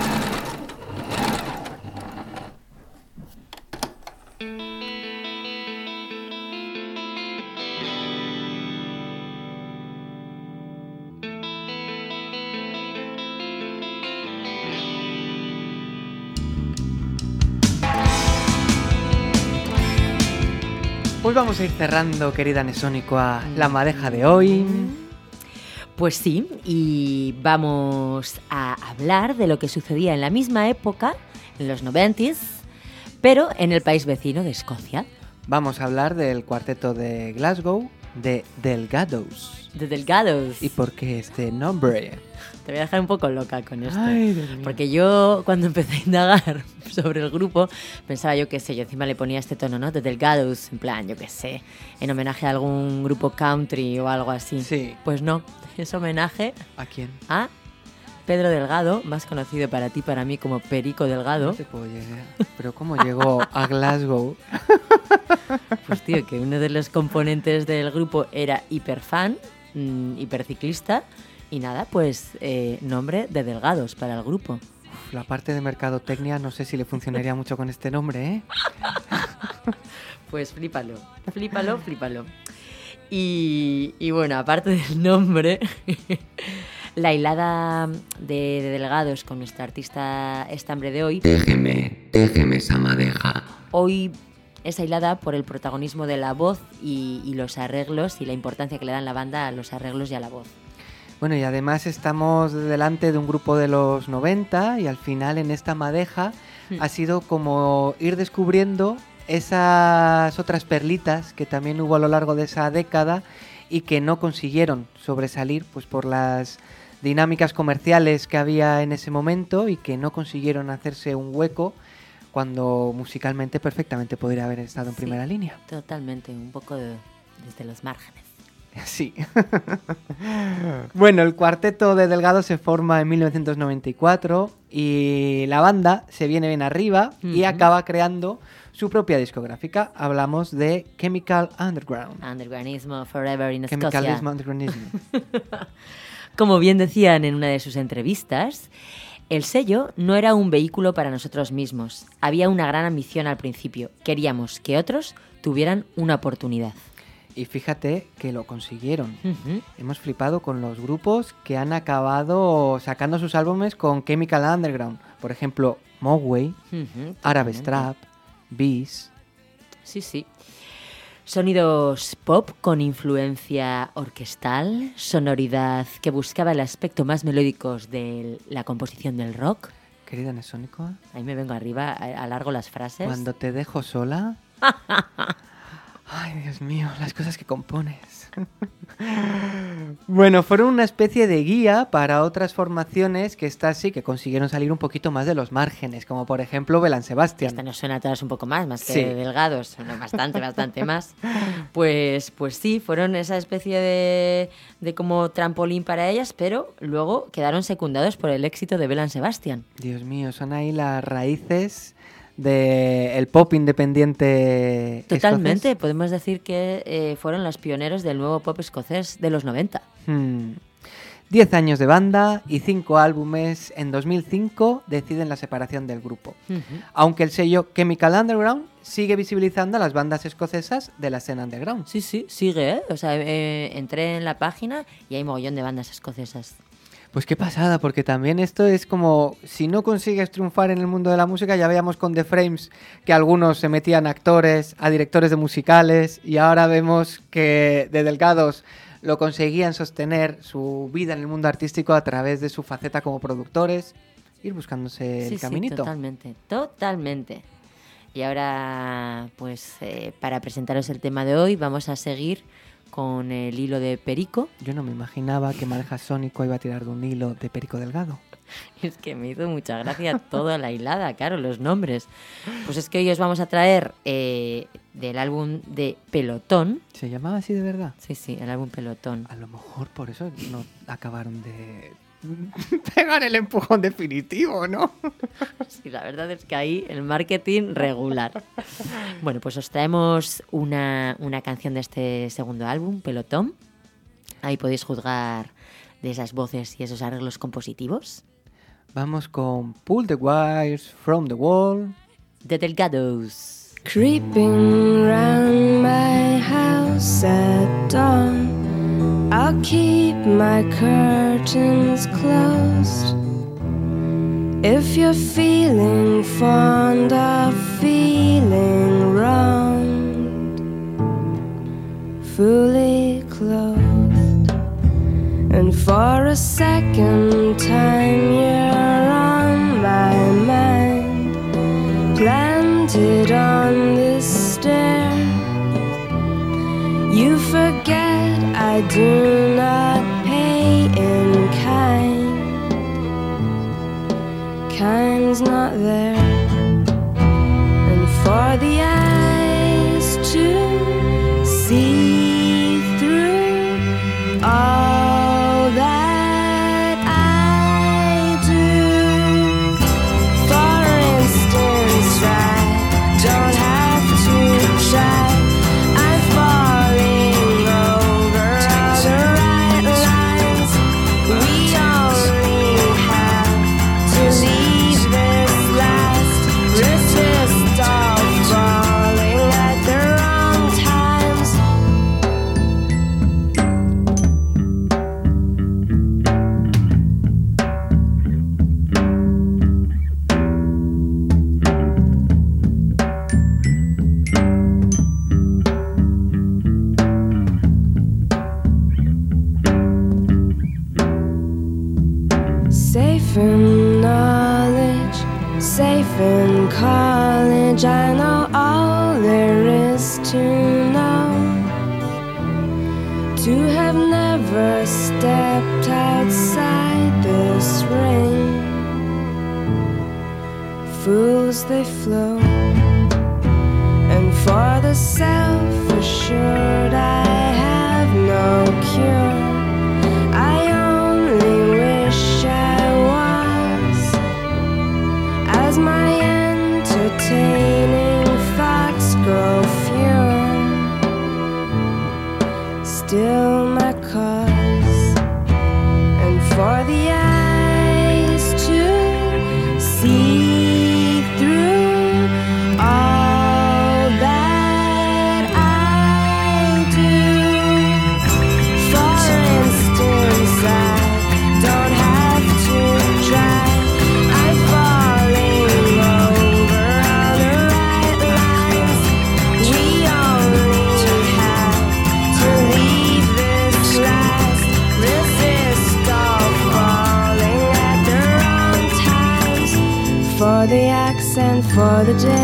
Vamos a ir cerrando, querida Nesónicoa, la madeja de hoy. Pues sí, y vamos a hablar de lo que sucedía en la misma época, en los 90s, pero en el país vecino de Escocia, Vamos a hablar del cuarteto de Glasgow, de Delgados. de Delgados. ¿Y por qué este nombre? Te voy a dejar un poco loca con esto. Ay. Porque yo cuando empecé a indagar sobre el grupo, pensaba yo qué sé, yo encima le ponía este tono, ¿no? De Delgados, en plan, yo qué sé, en homenaje a algún grupo country o algo así. Sí. Pues no, es homenaje ¿A quién? a Pedro Delgado, más conocido para ti, para mí como Perico Delgado. No te puedo llegar. Pero ¿cómo llegó a Glasgow? Pues tío, que uno de los componentes del grupo era hiperfan, mm, hiperciclista, y nada, pues eh, nombre de Delgados para el grupo. Uf, la parte de mercadotecnia no sé si le funcionaría mucho con este nombre, ¿eh? Pues flípalo, flípalo, flípalo. Y, y bueno, aparte del nombre, la hilada de, de Delgados con nuestra artista estambre de hoy, Déjeme, déjeme esa madeja. hoy es hilada por el protagonismo de la voz y, y los arreglos y la importancia que le dan la banda a los arreglos y a la voz. Bueno, y además estamos delante de un grupo de los 90 y al final en esta madeja Hmm. ha sido como ir descubriendo esas otras perlitas que también hubo a lo largo de esa década y que no consiguieron sobresalir pues por las dinámicas comerciales que había en ese momento y que no consiguieron hacerse un hueco cuando musicalmente perfectamente podría haber estado en Sí. primera línea. Totalmente, un poco de- desde los márgenes. Sí. bueno, el cuarteto de Delgado se forma en 1994 y la banda se viene bien arriba y acaba creando su propia discográfica. Hablamos de Chemical Underground. Undergroundismo Forever in. Chemicalismo Undergroundismo. Como bien decían en una de sus entrevistas, el sello no era un vehículo para nosotros mismos. Había una gran ambición al principio. Queríamos que otros tuvieran una oportunidad. Y fíjate que lo consiguieron. Hemos flipado con los grupos que han acabado sacando sus álbumes con Chemical Underground. Por ejemplo, Mogwai, Ujú, Arab. Strap, Beast. Sí, sí. Sonidos pop con influencia orquestal, sonoridad que buscaba el aspecto más melódico de la composición del rock. Querida Nesónico, Ahí me vengo arriba, alargo las frases. cuando te dejo sola. Ay, Dios mío, las cosas que compones. bueno, fueron una especie de guía para otras formaciones que estas sí que consiguieron salir un poquito más de los márgenes, como por ejemplo Belan Sebastian. Esta nos suena a todas un poco más, más que Sí. delgados, suena bastante, bastante más. Pues, pues sí, fueron esa especie de, de como trampolín para ellas, pero luego quedaron secundados por el éxito de Belan Sebastian. Dios mío, son ahí las raíces del pop independiente. Totalmente, escocés. podemos decir que eh, fueron los pioneros del nuevo pop escocés de los 90. Hmm. Diez años de banda y cinco álbumes. En 2005 deciden la separación del grupo. Aunque el sello Chemical Underground sigue visibilizando a las bandas escocesas de la escena underground. Sí, sí, sigue, ¿eh? O sea, eh, entré en la página y hay mogollón de bandas escocesas. Pues qué pasada, porque también esto es como si no consigues triunfar en el mundo de la música, ya veíamos con The Frames que algunos se metían a actores, a directores de musicales, y ahora vemos que de Delgados lo conseguían sostener su vida en el mundo artístico a través de su faceta como productores, ir buscándose Sí, el sí, caminito. totalmente, totalmente. Y ahora, pues, eh, para presentaros el tema de hoy, vamos a seguir con el hilo de Perico. Yo no me imaginaba que Mareja Sónico iba a tirar de un hilo de Perico Delgado. Es que me hizo mucha gracia toda la hilada, claro, los nombres. Pues es que hoy os vamos a traer eh, del álbum de Pelotón. ¿Se llamaba así de verdad? Sí, sí, el álbum Pelotón. A lo mejor por eso no acabaron de pegar el empujón definitivo, ¿no? Sí, la verdad es que ahí el marketing regular. Bueno, pues os traemos una, una canción de este segundo álbum, Pelotón. Ahí podéis juzgar de esas voces y esos arreglos compositivos. Vamos con Pull the Wires from the Wall. De Delgados. Creeping round my house at dawn. I'll keep my curtains closed. If you're feeling fond of feeling wronged, fully clothed, and for a second time you're on my mind planted on this I do not pay in kind. Kind's not there. And for the they flow, and farther south for sure. Day.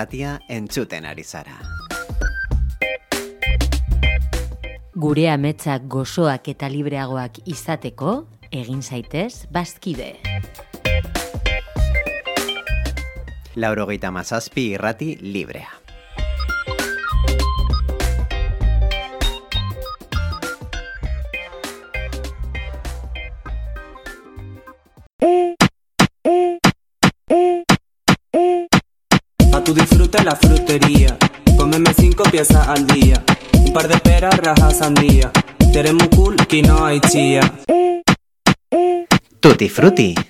Irratia entzuten ari zara. Gure ametsak gozoak eta libreagoak izateko, egin zaitez, bazkide. Laurogeita mazazpi irrati librea. Quinoa y chía. Tutti frutti.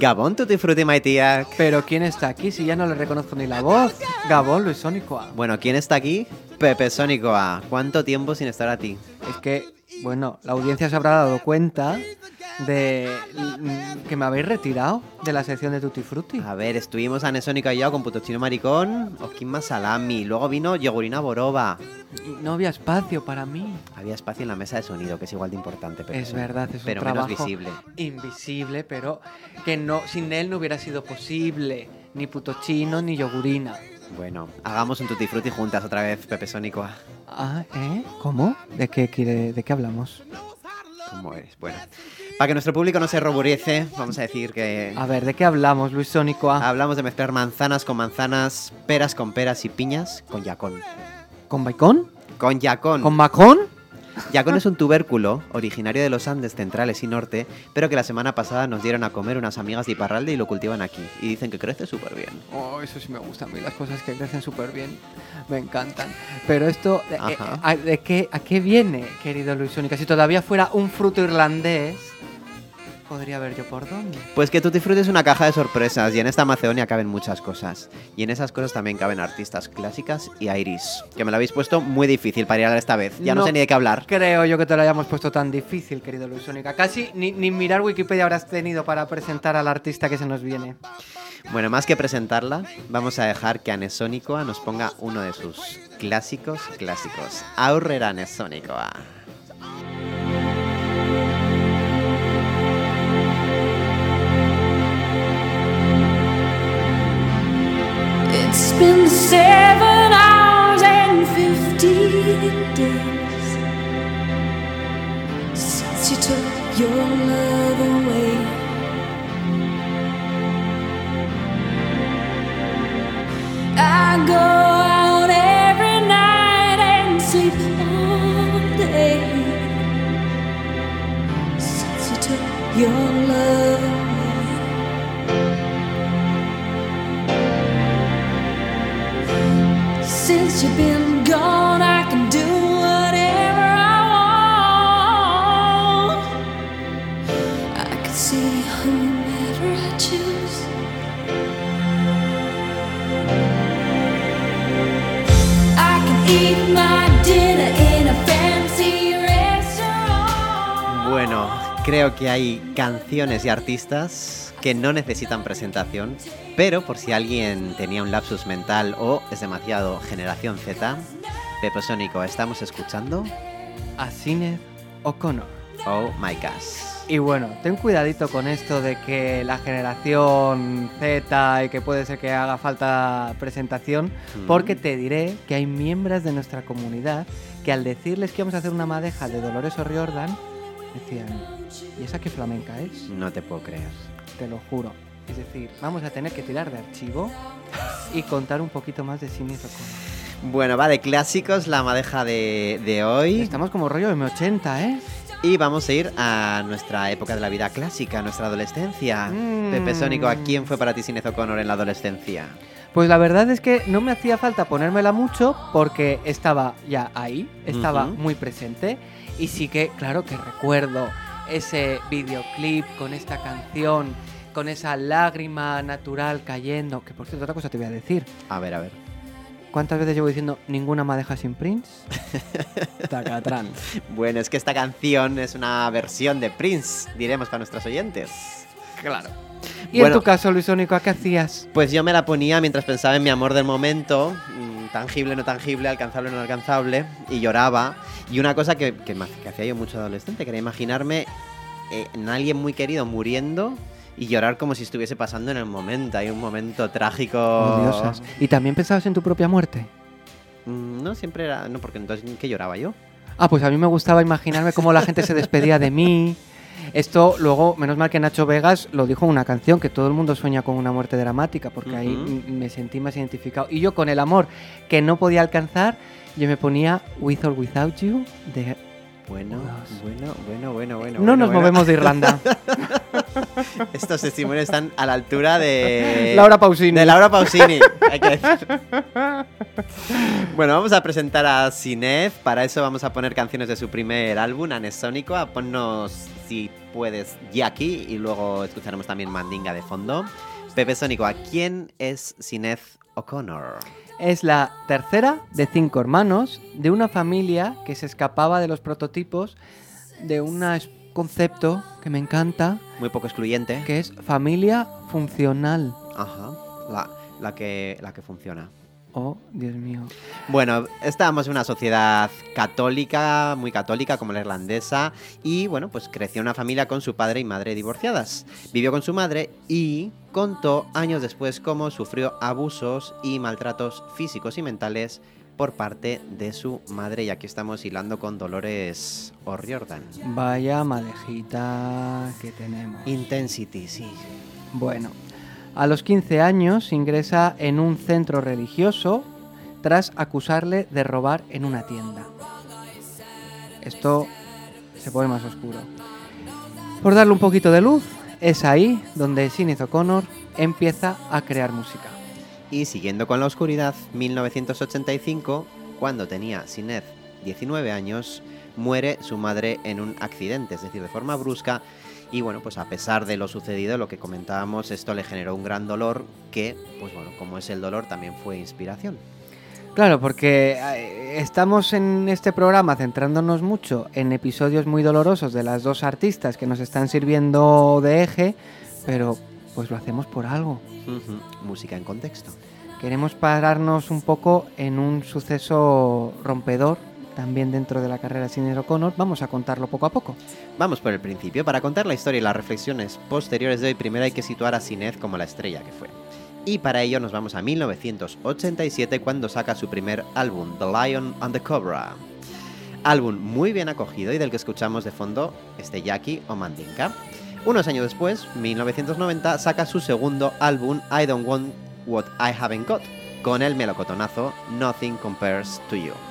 Gabón Tutti frutti maitiak. Pero ¿quién está aquí si ya no le reconozco ni la voz? Gabón, Luis Sónico. Bueno, ¿quién está aquí? Pepe Sónico A. ¿Cuánto tiempo sin estar a ti? Es que, bueno, la audiencia se habrá dado cuenta de mm, que me habéis retirado de la sección de Tutti Frutti. A ver, estuvimos a Nesónica y yo con Puto Chino Maricón, Okima Salami, luego vino Yogurina Boroba. Y no había espacio para mí. Había espacio en la mesa de sonido, que es igual de importante. Pepe Es verdad, es un Pero trabajo menos visible. invisible, pero que no sin él no hubiera sido posible ni puto chino ni yogurina. Bueno, hagamos un Tutti Frutti juntas otra vez, Pepe Sónico. Ah, ¿eh? ¿Cómo? ¿De qué de qué hablamos? Bueno, para que nuestro público no se roburiece, vamos a decir que A ver, ¿de qué hablamos, Luis Sónico? A? hablamos de mezclar manzanas con manzanas, peras con peras y piñas con yacón. ¿Con bacon? Con yacón. ¿Con macón? Yacón es un tubérculo originario de los Andes centrales y norte, pero que la semana pasada nos dieron a comer unas amigas de Iparralde y lo cultivan aquí. Y dicen que crece súper bien. Oh, eso sí me gusta a mí, las cosas que crecen súper bien, me encantan. Pero esto, eh, eh, Ajá. ¿a, de qué, ¿a qué viene, querido Luis Sónica? Si todavía fuera un fruto irlandés, podría ver yo por dónde. Pues que Tutti Frutti es una caja de sorpresas y en esta Macedonia caben muchas cosas. Y en esas cosas también caben artistas clásicas y Iris, que me lo habéis puesto muy difícil para ir a esta vez. Ya no, No. sé ni de qué hablar. Creo yo que te lo hayamos puesto tan difícil, querido Luis Única. Casi ni, ni mirar Wikipedia habrás tenido para presentar al artista que se nos viene. Bueno, más que presentarla, vamos a dejar que Anesónicoa nos ponga uno de sus clásicos clásicos. Aurrera Anesónicoa. Been seven hours and fifteen days since you took your love away. I go out every night and sleep all day since you took your love away. Since you've been gone, I can do whatever I want. I can see whomever I choose. I can eat my dinner in a fancy restaurant. Bueno, creo que hay canciones y artistas que no necesitan presentación, pero por si alguien tenía un lapsus mental o es demasiado generación Z, Pepe Sónico, estamos escuchando A Cine O'Connor. Oh My Gosh. Y bueno, ten cuidadito con esto de que la generación Z y que puede ser que haga falta presentación, Mm. porque te diré que hay miembros de nuestra comunidad que al decirles que vamos a hacer una madeja de Dolores O'Riordan, decían, ¿y esa qué flamenca es? No te puedo creer. Te lo juro. Es decir, vamos a tener que tirar de archivo y contar un poquito más de Cine O'Connor. Bueno, va de clásicos la madeja de, de hoy. Estamos como rollo M80, ¿eh? Y vamos a ir a nuestra época de la vida clásica, nuestra adolescencia. Mm. Pepe Sónico, ¿a quién fue para ti Sinéz O'Connor en la adolescencia? Pues la verdad es que no me hacía falta ponérmela mucho porque estaba ya ahí, estaba muy presente y sí que, claro que recuerdo ese videoclip con esta canción, con esa lágrima natural cayendo, que por cierto otra cosa te voy a decir. A ver, a ver. ¿Cuántas veces llevo diciendo ninguna madeja sin Prince? Tacatrán. Bueno, es que esta canción es una versión de Prince, diremos para nuestros oyentes. Claro. Y Bueno. en tu caso, Luis Ónico, ¿a qué hacías? Pues yo me la ponía mientras pensaba en mi amor del momento, mm, tangible, no tangible, alcanzable, no alcanzable, y lloraba. Y una cosa que, que que hacía yo mucho adolescente, que era imaginarme eh, en alguien muy querido muriendo y llorar como si estuviese pasando en el momento. Hay un momento trágico. Diosas. ¿Y también pensabas en tu propia muerte? Mm, No, siempre era. No, porque entonces, ¿qué lloraba yo? Ah, pues a mí me gustaba imaginarme cómo la gente se despedía de mí. Esto luego, menos mal que Nacho Vegas lo dijo en una canción, que todo el mundo sueña con una muerte dramática, porque ahí me sentí más identificado. Y yo con el amor que no podía alcanzar, yo me ponía With or Without You de... Bueno, bueno, bueno, bueno, bueno. no bueno, nos bueno. movemos de Irlanda. Estos testimonios están a la altura de. Laura Pausini. De Laura Pausini, hay que decir. Bueno, vamos a presentar a Sinef. Para eso vamos a poner canciones de su primer álbum, Anesónico. A ponnos, si puedes, Jackie. Y luego escucharemos también Mandinga de fondo. Pepe Sónico, ¿a quién es Sinef O'Connor? Es la tercera de cinco hermanos de una familia que se escapaba de los prototipos de un concepto que me encanta, Muy poco excluyente. que es familia funcional. Ajá. La, la que, la que funciona. Oh, Dios mío. Bueno, estábamos en una sociedad católica, muy católica como la irlandesa, y bueno, pues creció una familia con su padre y madre divorciadas. Vivió con su madre y contó años después cómo sufrió abusos y maltratos físicos y mentales por parte de su madre. Y aquí estamos hilando con Dolores O'Riordan. Vaya madejita que tenemos. Intensity, sí. Bueno, a los 15 años ingresa en un centro religioso tras acusarle de robar en una tienda. Esto se pone más oscuro. Por darle un poquito de luz, es ahí donde Sinead O'Connor empieza a crear música. Y siguiendo con la oscuridad, 1985, cuando tenía Sined 19 años, muere su madre en un accidente, es decir, de forma brusca, Y bueno, pues a pesar de lo sucedido, lo que comentábamos, esto le generó un gran dolor que, pues bueno, como es el dolor, también fue inspiración. Claro, porque eh, estamos en este programa centrándonos mucho en episodios muy dolorosos de las dos artistas que nos están sirviendo de eje, pero pues lo hacemos por algo. Música en contexto. Queremos pararnos un poco en un suceso rompedor también dentro de la carrera de Sinéad O'Connor. Vamos a contarlo poco a poco. Vamos por el principio. Para contar la historia y las reflexiones posteriores de hoy, primero hay que situar a Sinez como la estrella que fue. Y para ello nos vamos a 1987 cuando saca su primer álbum, The Lion and the Cobra. Álbum muy bien acogido y del que escuchamos de fondo este Jackie o Mandinka. Unos años después, 1990, saca su segundo álbum, I Don't Want What I Haven't Got, con el melocotonazo Nothing Compares to You.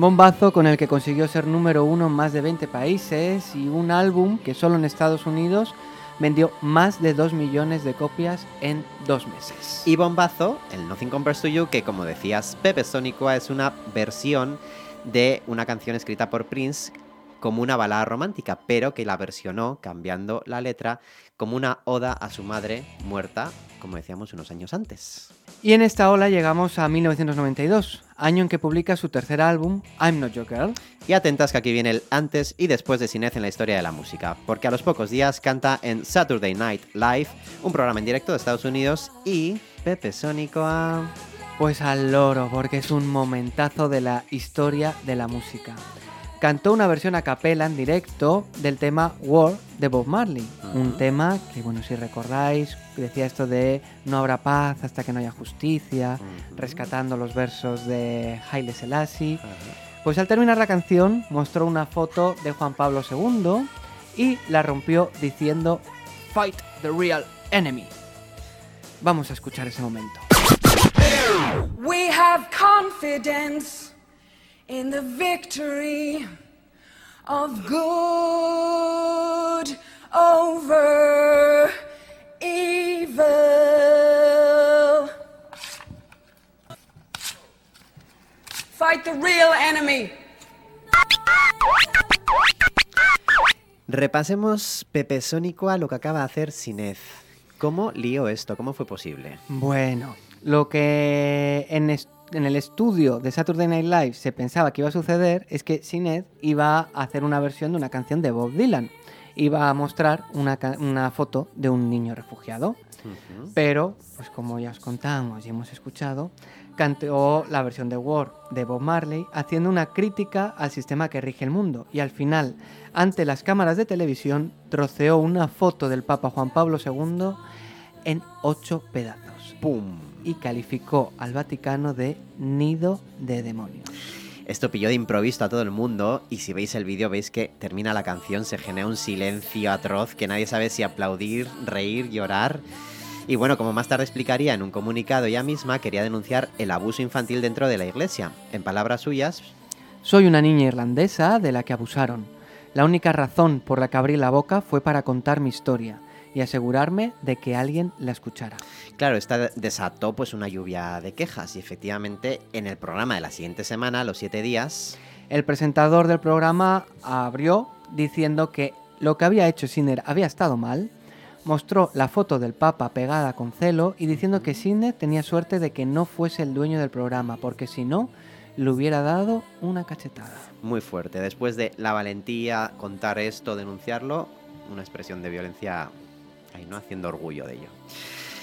Bombazo con el que consiguió ser número uno en más de 20 países y un álbum que solo en Estados Unidos vendió más de 2 millones de copias en dos meses. Y Bombazo, el Nothing Compares to You, que como decías, Pepe Sónicoa es una versión de una canción escrita por Prince como una balada romántica, pero que la versionó cambiando la letra como una oda a su madre muerta, como decíamos unos años antes. Y en esta ola llegamos a 1992, año en que publica su tercer álbum, I'm Not Your Girl. Y atentas que aquí viene el antes y después de Sinez en la historia de la música, porque a los pocos días canta en Saturday Night Live, un programa en directo de Estados Unidos, y Pepe Sónicoa... Pues al loro, porque es un momentazo de la historia de la música. Cantó una versión a capela en directo del tema War de Bob Marley. Un tema que, bueno, si recordáis, decía esto de no habrá paz hasta que no haya justicia, rescatando los versos de Haile Selassie. Pues al terminar la canción mostró una foto de Juan Pablo II y la rompió diciendo Fight the real enemy. Vamos a escuchar ese momento. We have confidence in the victory of good over evil. Fight the real enemy. Repasemos Pepe Sónicoa lo que acaba de hacer Sinez. ¿Cómo lió esto? ¿Cómo fue posible? Bueno, lo que en, es- en el estudio de Saturday Night Live se pensaba que iba a suceder es que Sinead iba a hacer una versión de una canción de Bob Dylan. Iba a mostrar una, una foto de un niño refugiado. Pero, pues como ya os contamos y hemos escuchado, cantó la versión de War de Bob Marley haciendo una crítica al sistema que rige el mundo y al final, ante las cámaras de televisión, troceó una foto del Papa Juan Pablo II en ocho pedazos ¡Pum! Y calificó al Vaticano de nido de demonios. Esto pilló de improviso a todo el mundo y si veis el vídeo veis que termina la canción, se genera un silencio atroz que nadie sabe si aplaudir, reír, llorar. Y bueno, como más tarde explicaría en un comunicado ella misma, quería denunciar el abuso infantil dentro de la iglesia. En palabras suyas, Soy una niña irlandesa de la que abusaron. La única razón por la que abrí la boca fue para contar mi historia y asegurarme de que alguien la escuchara. Claro, esta desató pues una lluvia de quejas y efectivamente en el programa de la siguiente semana, los siete días, El presentador del programa abrió diciendo que lo que había hecho Sinner había estado mal, mostró la foto del Papa pegada con celo y diciendo que Sinner tenía suerte de que no fuese el dueño del programa, porque si no, le hubiera dado una cachetada. muy fuerte. Después de la valentía, contar esto, denunciarlo, una expresión de violencia ahí, ¿no? Haciendo orgullo de ello.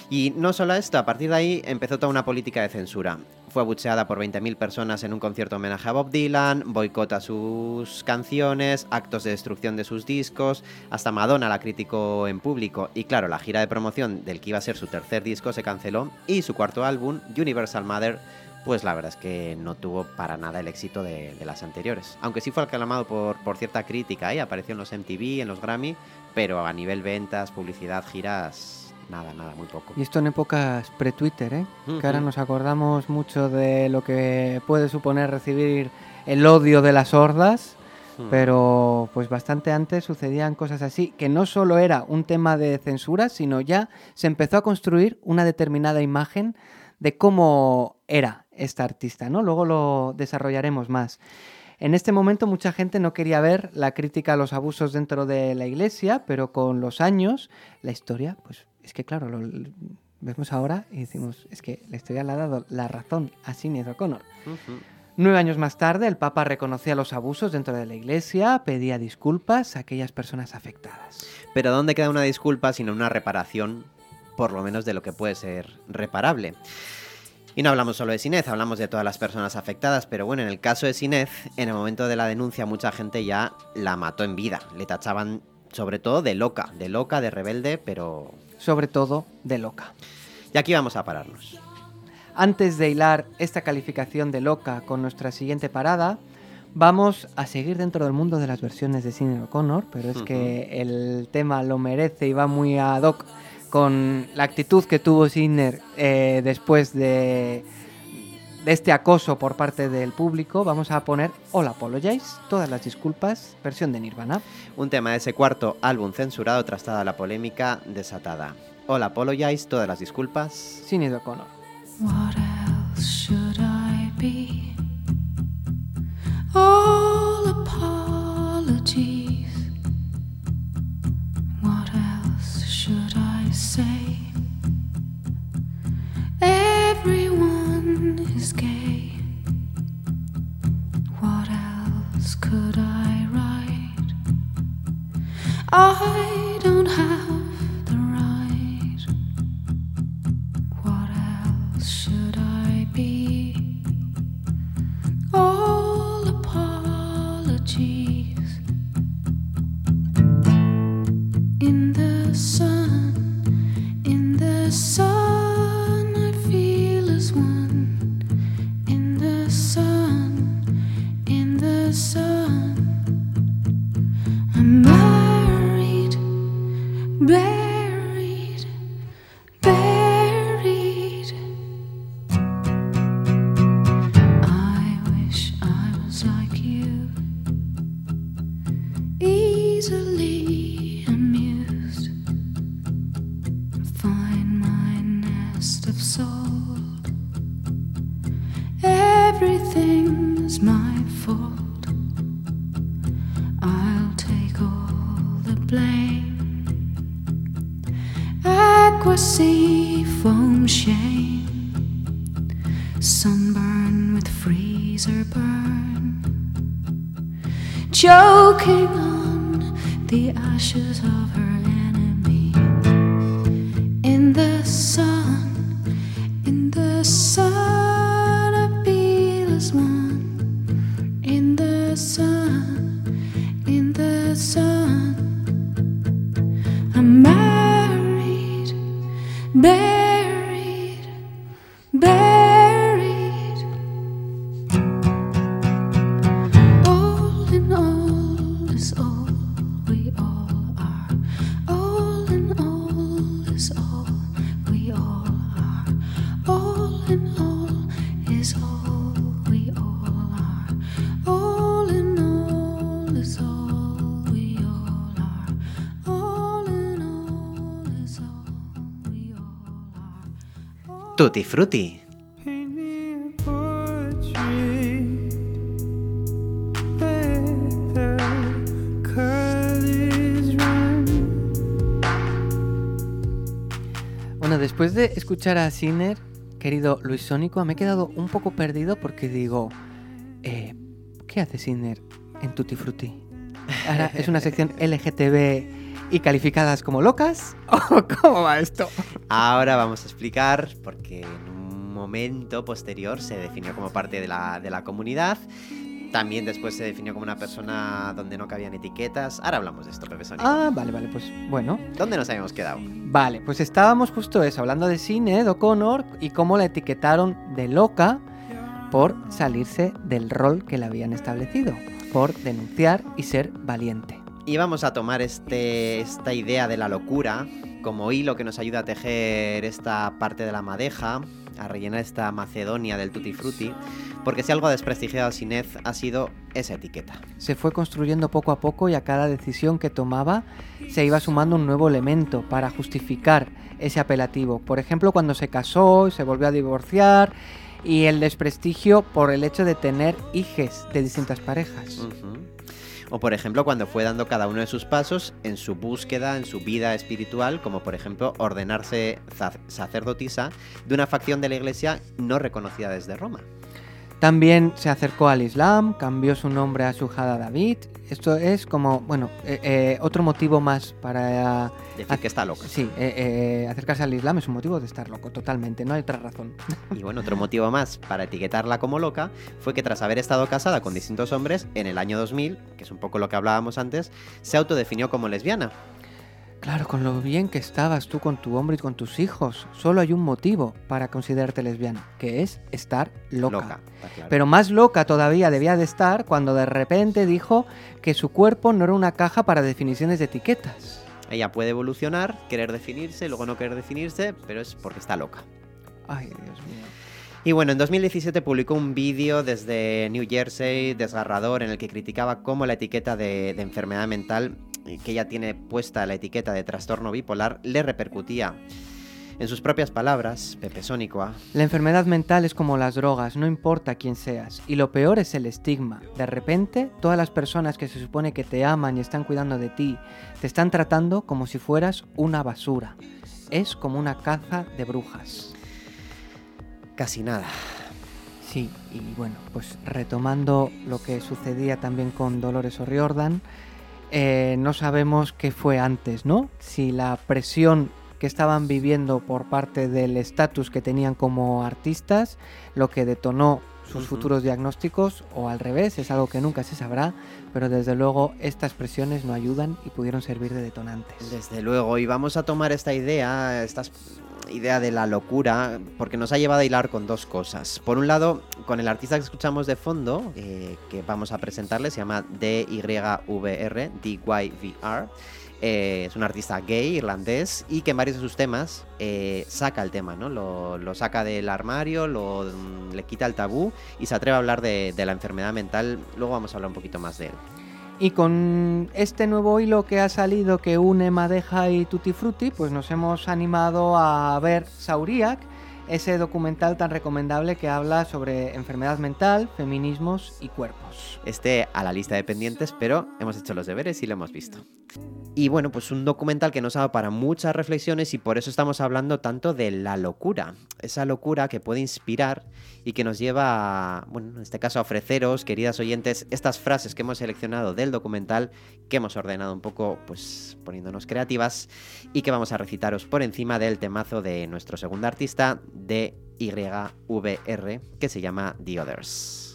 Y no solo esto, a partir de ahí empezó toda una política de censura. Fue abucheada por 20.000 personas en un concierto homenaje a Bob Dylan, boicota sus canciones, actos de destrucción de sus discos, hasta Madonna la criticó en público y claro, la gira de promoción del que iba a ser su tercer disco se canceló y su cuarto álbum, Universal Mother, pues la verdad es que no tuvo para nada el éxito de, las anteriores. Aunque sí fue aclamado por, por cierta crítica y apareció en los MTV, en los Grammy, pero a nivel ventas, publicidad, giras, nada, nada, muy poco. Y esto en épocas pre-Twitter, ¿eh? Que ahora nos acordamos mucho de lo que puede suponer recibir el odio de las hordas, Hmm. pero pues bastante antes sucedían cosas así, que no solo era un tema de censura, sino ya se empezó a construir una determinada imagen de cómo era esta artista, ¿no? Luego lo desarrollaremos más. En este momento mucha gente no quería ver la crítica a los abusos dentro de la iglesia, pero con los años la historia, pues es que claro, lo vemos ahora y decimos, es que la historia le ha dado la razón a Sinead O'Connor. Nueve años más tarde, el Papa reconocía los abusos dentro de la iglesia, pedía disculpas a aquellas personas afectadas. Pero ¿dónde queda una disculpa sino una reparación, por lo menos de lo que puede ser reparable? Y no hablamos solo de Sinez, hablamos de todas las personas afectadas, pero bueno, en el caso de Sinez, en el momento de la denuncia mucha gente ya la mató en vida. Le tachaban sobre todo de loca, de loca, de rebelde, pero... Sobre todo de loca. Y aquí vamos a pararnos. Antes de hilar esta calificación de loca con nuestra siguiente parada, vamos a seguir dentro del mundo de las versiones de Sinead O'Connor, pero es que el tema lo merece y va muy ad hoc con la actitud que tuvo Sinner eh, después de, de este acoso por parte del público. Vamos a poner All Apologize, todas las disculpas, versión de Nirvana. Un tema de ese cuarto álbum censurado tras toda la polémica desatada. Hola, apologize, todas las disculpas. Sinead O'Connor. What else should I be? All apologies. What else should I say? Is gay. What else could I write? I don't have the right. What else should I be? All apologies. In the sun, in the sun, Baby Sunburn with freezer burn. Choking on the ashes of her run. Bueno, después de escuchar a Sinner, querido Luis Sónico, me he quedado un poco perdido porque digo, eh, ¿qué hace Sinner en Tutti Frutti? Ahora, ¿Es una sección LGTB y calificadas como locas? ¿O cómo va esto? Ahora vamos a explicar, porque en un momento posterior se definió como parte de la, de la comunidad. También después se definió como una persona donde no cabían etiquetas. Ahora hablamos de esto, Pepe Sónico. Ah, vale, vale, pues bueno. ¿Dónde nos habíamos quedado? Vale, pues estábamos justo eso, hablando de Sinead O'Connor y cómo la etiquetaron de loca por salirse del rol que le habían establecido, por denunciar y ser valiente. Y vamos a tomar este, esta idea de la locura como hilo que nos ayuda a tejer esta parte de la madeja, a rellenar esta Macedonia del Tutti Frutti, porque si algo ha desprestigiado a Sinez ha sido esa etiqueta. Se fue construyendo poco a poco y a cada decisión que tomaba se iba sumando un nuevo elemento para justificar ese apelativo. Por ejemplo, cuando se casó, se volvió a divorciar y el desprestigio por el hecho de tener hijes de distintas parejas. Ujú. O por ejemplo cuando fue dando cada uno de sus pasos en su búsqueda, en su vida espiritual, como por ejemplo ordenarse sacerdotisa de una facción de la iglesia no reconocida desde Roma. También se acercó al Islam, cambió su nombre a su Hada David. Esto es como, bueno, eh, eh, otro motivo más para... Decir Ah, que está loca. Sí, eh, eh, acercarse al Islam es un motivo de estar loco, totalmente, no hay otra razón. Y bueno, otro motivo más para etiquetarla como loca fue que tras haber estado casada con distintos hombres, en el año 2000, que es un poco lo que hablábamos antes, se autodefinió como lesbiana. Claro, con lo bien que estabas tú con tu hombre y con tus hijos, solo hay un motivo para considerarte lesbiana, que es estar loca. Loca, está claro. Pero más loca todavía debía de estar cuando de repente dijo que su cuerpo no era una caja para definiciones de etiquetas. Ella puede evolucionar, querer definirse, luego no querer definirse, pero es porque está loca. Ay, Dios mío. Y bueno, en 2017 publicó un vídeo desde New Jersey desgarrador en el que criticaba cómo la etiqueta de, de enfermedad mental que ella tiene puesta la etiqueta de trastorno bipolar le repercutía. En sus propias palabras, Pepe Sónicoa, La enfermedad mental es como las drogas, no importa quién seas. Y lo peor es el estigma. De repente, todas las personas que se supone que te aman y están cuidando de ti, te están tratando como si fueras una basura. Es como una caza de brujas. casi nada. Sí, y bueno, pues retomando lo que sucedía también con Dolores O'Riordan, eh, no sabemos qué fue antes, ¿no? Si la presión que estaban viviendo por parte del estatus que tenían como artistas, lo que detonó sus futuros diagnósticos, o al revés, es algo que nunca se sabrá, pero desde luego estas presiones no ayudan y pudieron servir de detonantes. Desde luego, y vamos a tomar esta idea, esta idea de la locura, porque nos ha llevado a hilar con dos cosas. Por un lado, con el artista que escuchamos de fondo, eh, que vamos a presentarle, se llama DYVR, DYVR. eh, es un artista gay, irlandés, y que en varios de sus temas eh, saca el tema, ¿no? Lo, lo saca del armario, lo, mm, le quita el tabú y se atreve a hablar de, de la enfermedad mental. Luego vamos a hablar un poquito más de él. Y con este nuevo hilo que ha salido que une Madeja y Tutti Frutti, pues nos hemos animado a ver Sauriac, ese documental tan recomendable que habla sobre enfermedad mental, feminismos y cuerpos. Este a la lista de pendientes, pero hemos hecho los deberes y lo hemos visto. Y bueno, pues un documental que nos ha dado para muchas reflexiones y por eso estamos hablando tanto de la locura. Esa locura que puede inspirar y que nos lleva, a, bueno, en este caso a ofreceros, queridas oyentes, estas frases que hemos seleccionado del documental, que hemos ordenado un poco, pues poniéndonos creativas y que vamos a recitaros por encima del temazo de nuestro segundo artista, de YVR, que se llama The Others.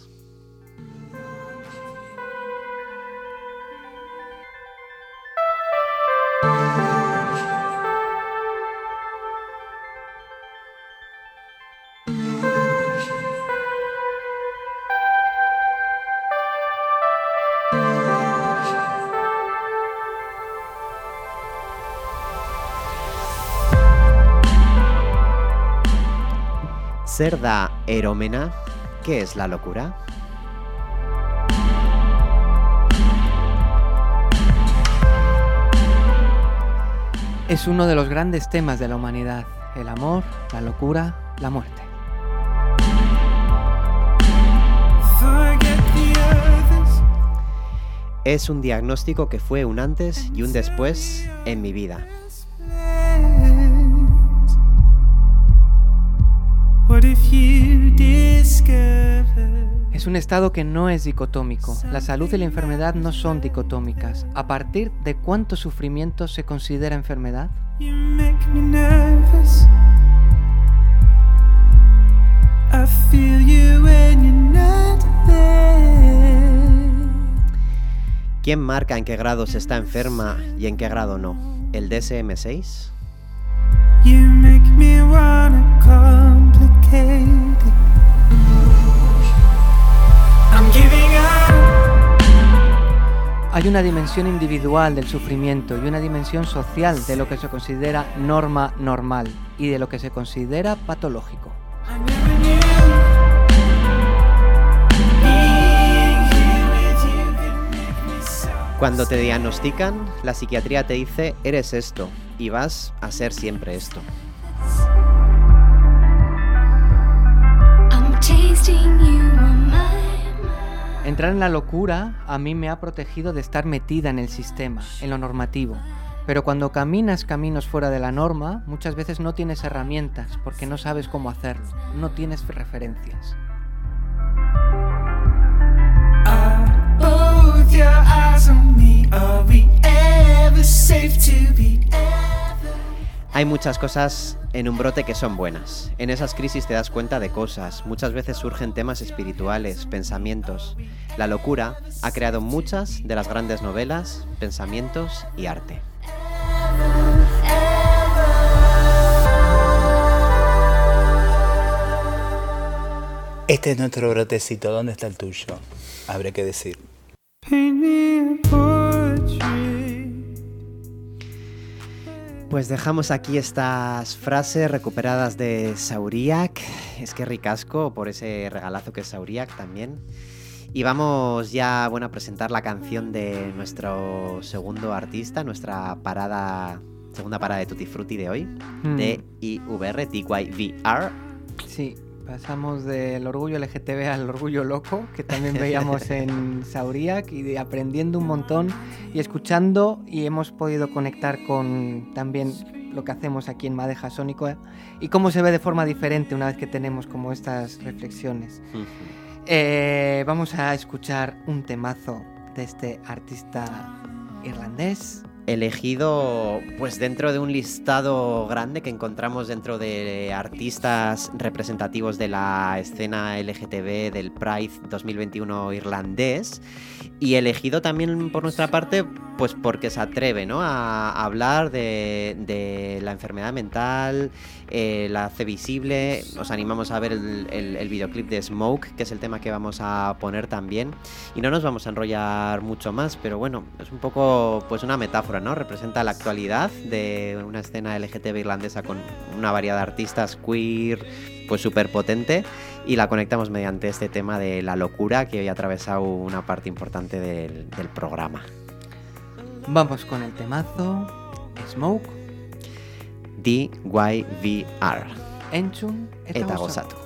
Ser da erómena, ¿qué es la locura? Es uno de los grandes temas de la humanidad, el amor, la locura, la muerte. Es un diagnóstico que fue un antes y un después en mi vida. Es un estado que no es dicotómico. La salud y la enfermedad no son dicotómicas. ¿A partir de cuánto sufrimiento se considera enfermedad? ¿Quién marca en qué grado se está enferma y en qué grado no? ¿El DSM-6? Hay una dimensión individual del sufrimiento y una dimensión social de lo que se considera norma normal y de lo que se considera patológico. Cuando te diagnostican, la psiquiatría te dice, eres esto, y vas a ser siempre esto. I'm Entrar en la locura a mí me ha protegido de estar metida en el sistema, en lo normativo. Pero cuando caminas caminos fuera de la norma, muchas veces no tienes herramientas porque no sabes cómo hacerlo, no tienes referencias. Hay muchas cosas en un brote que son buenas. En esas crisis te das cuenta de cosas. Muchas veces surgen temas espirituales, pensamientos. La locura ha creado muchas de las grandes novelas, pensamientos y arte. Este es nuestro brotecito. ¿Dónde está el tuyo? Habrá que decir. Pues dejamos aquí estas frases recuperadas de Sauriac. Es que ricasco por ese regalazo que es Sauriac también. Y vamos ya bueno, a presentar la canción de nuestro segundo artista, nuestra parada, segunda parada de Tutti Frutti de hoy, Mm. de IVR, TYVR. Sí, pasamos del orgullo LGTB al orgullo loco, que también veíamos en Sauriac, y aprendiendo un montón y escuchando, y hemos podido conectar con también lo que hacemos aquí en Madeja Sónico y cómo se ve de forma diferente una vez que tenemos como estas reflexiones. Eh, vamos a escuchar un temazo de este artista irlandés. Elegido pues dentro de un listado grande que encontramos dentro de artistas representativos de la escena LGTB del Pride 2021 irlandés y elegido también por nuestra parte pues porque se atreve ¿no? a, hablar de la enfermedad mental, eh, la hace visible, os animamos a ver el, videoclip de Smoke, que es el tema que vamos a poner también. Y no nos vamos a enrollar mucho más, pero bueno, es un poco pues una metáfora, ¿no? Representa la actualidad de una escena LGTB irlandesa con una variedad de artistas queer, pues súper potente, y la conectamos mediante este tema de la locura que hoy ha atravesado una parte importante del, del programa. Vamos con el temazo Smoke, DYVR. Enchun, Eta gozatu.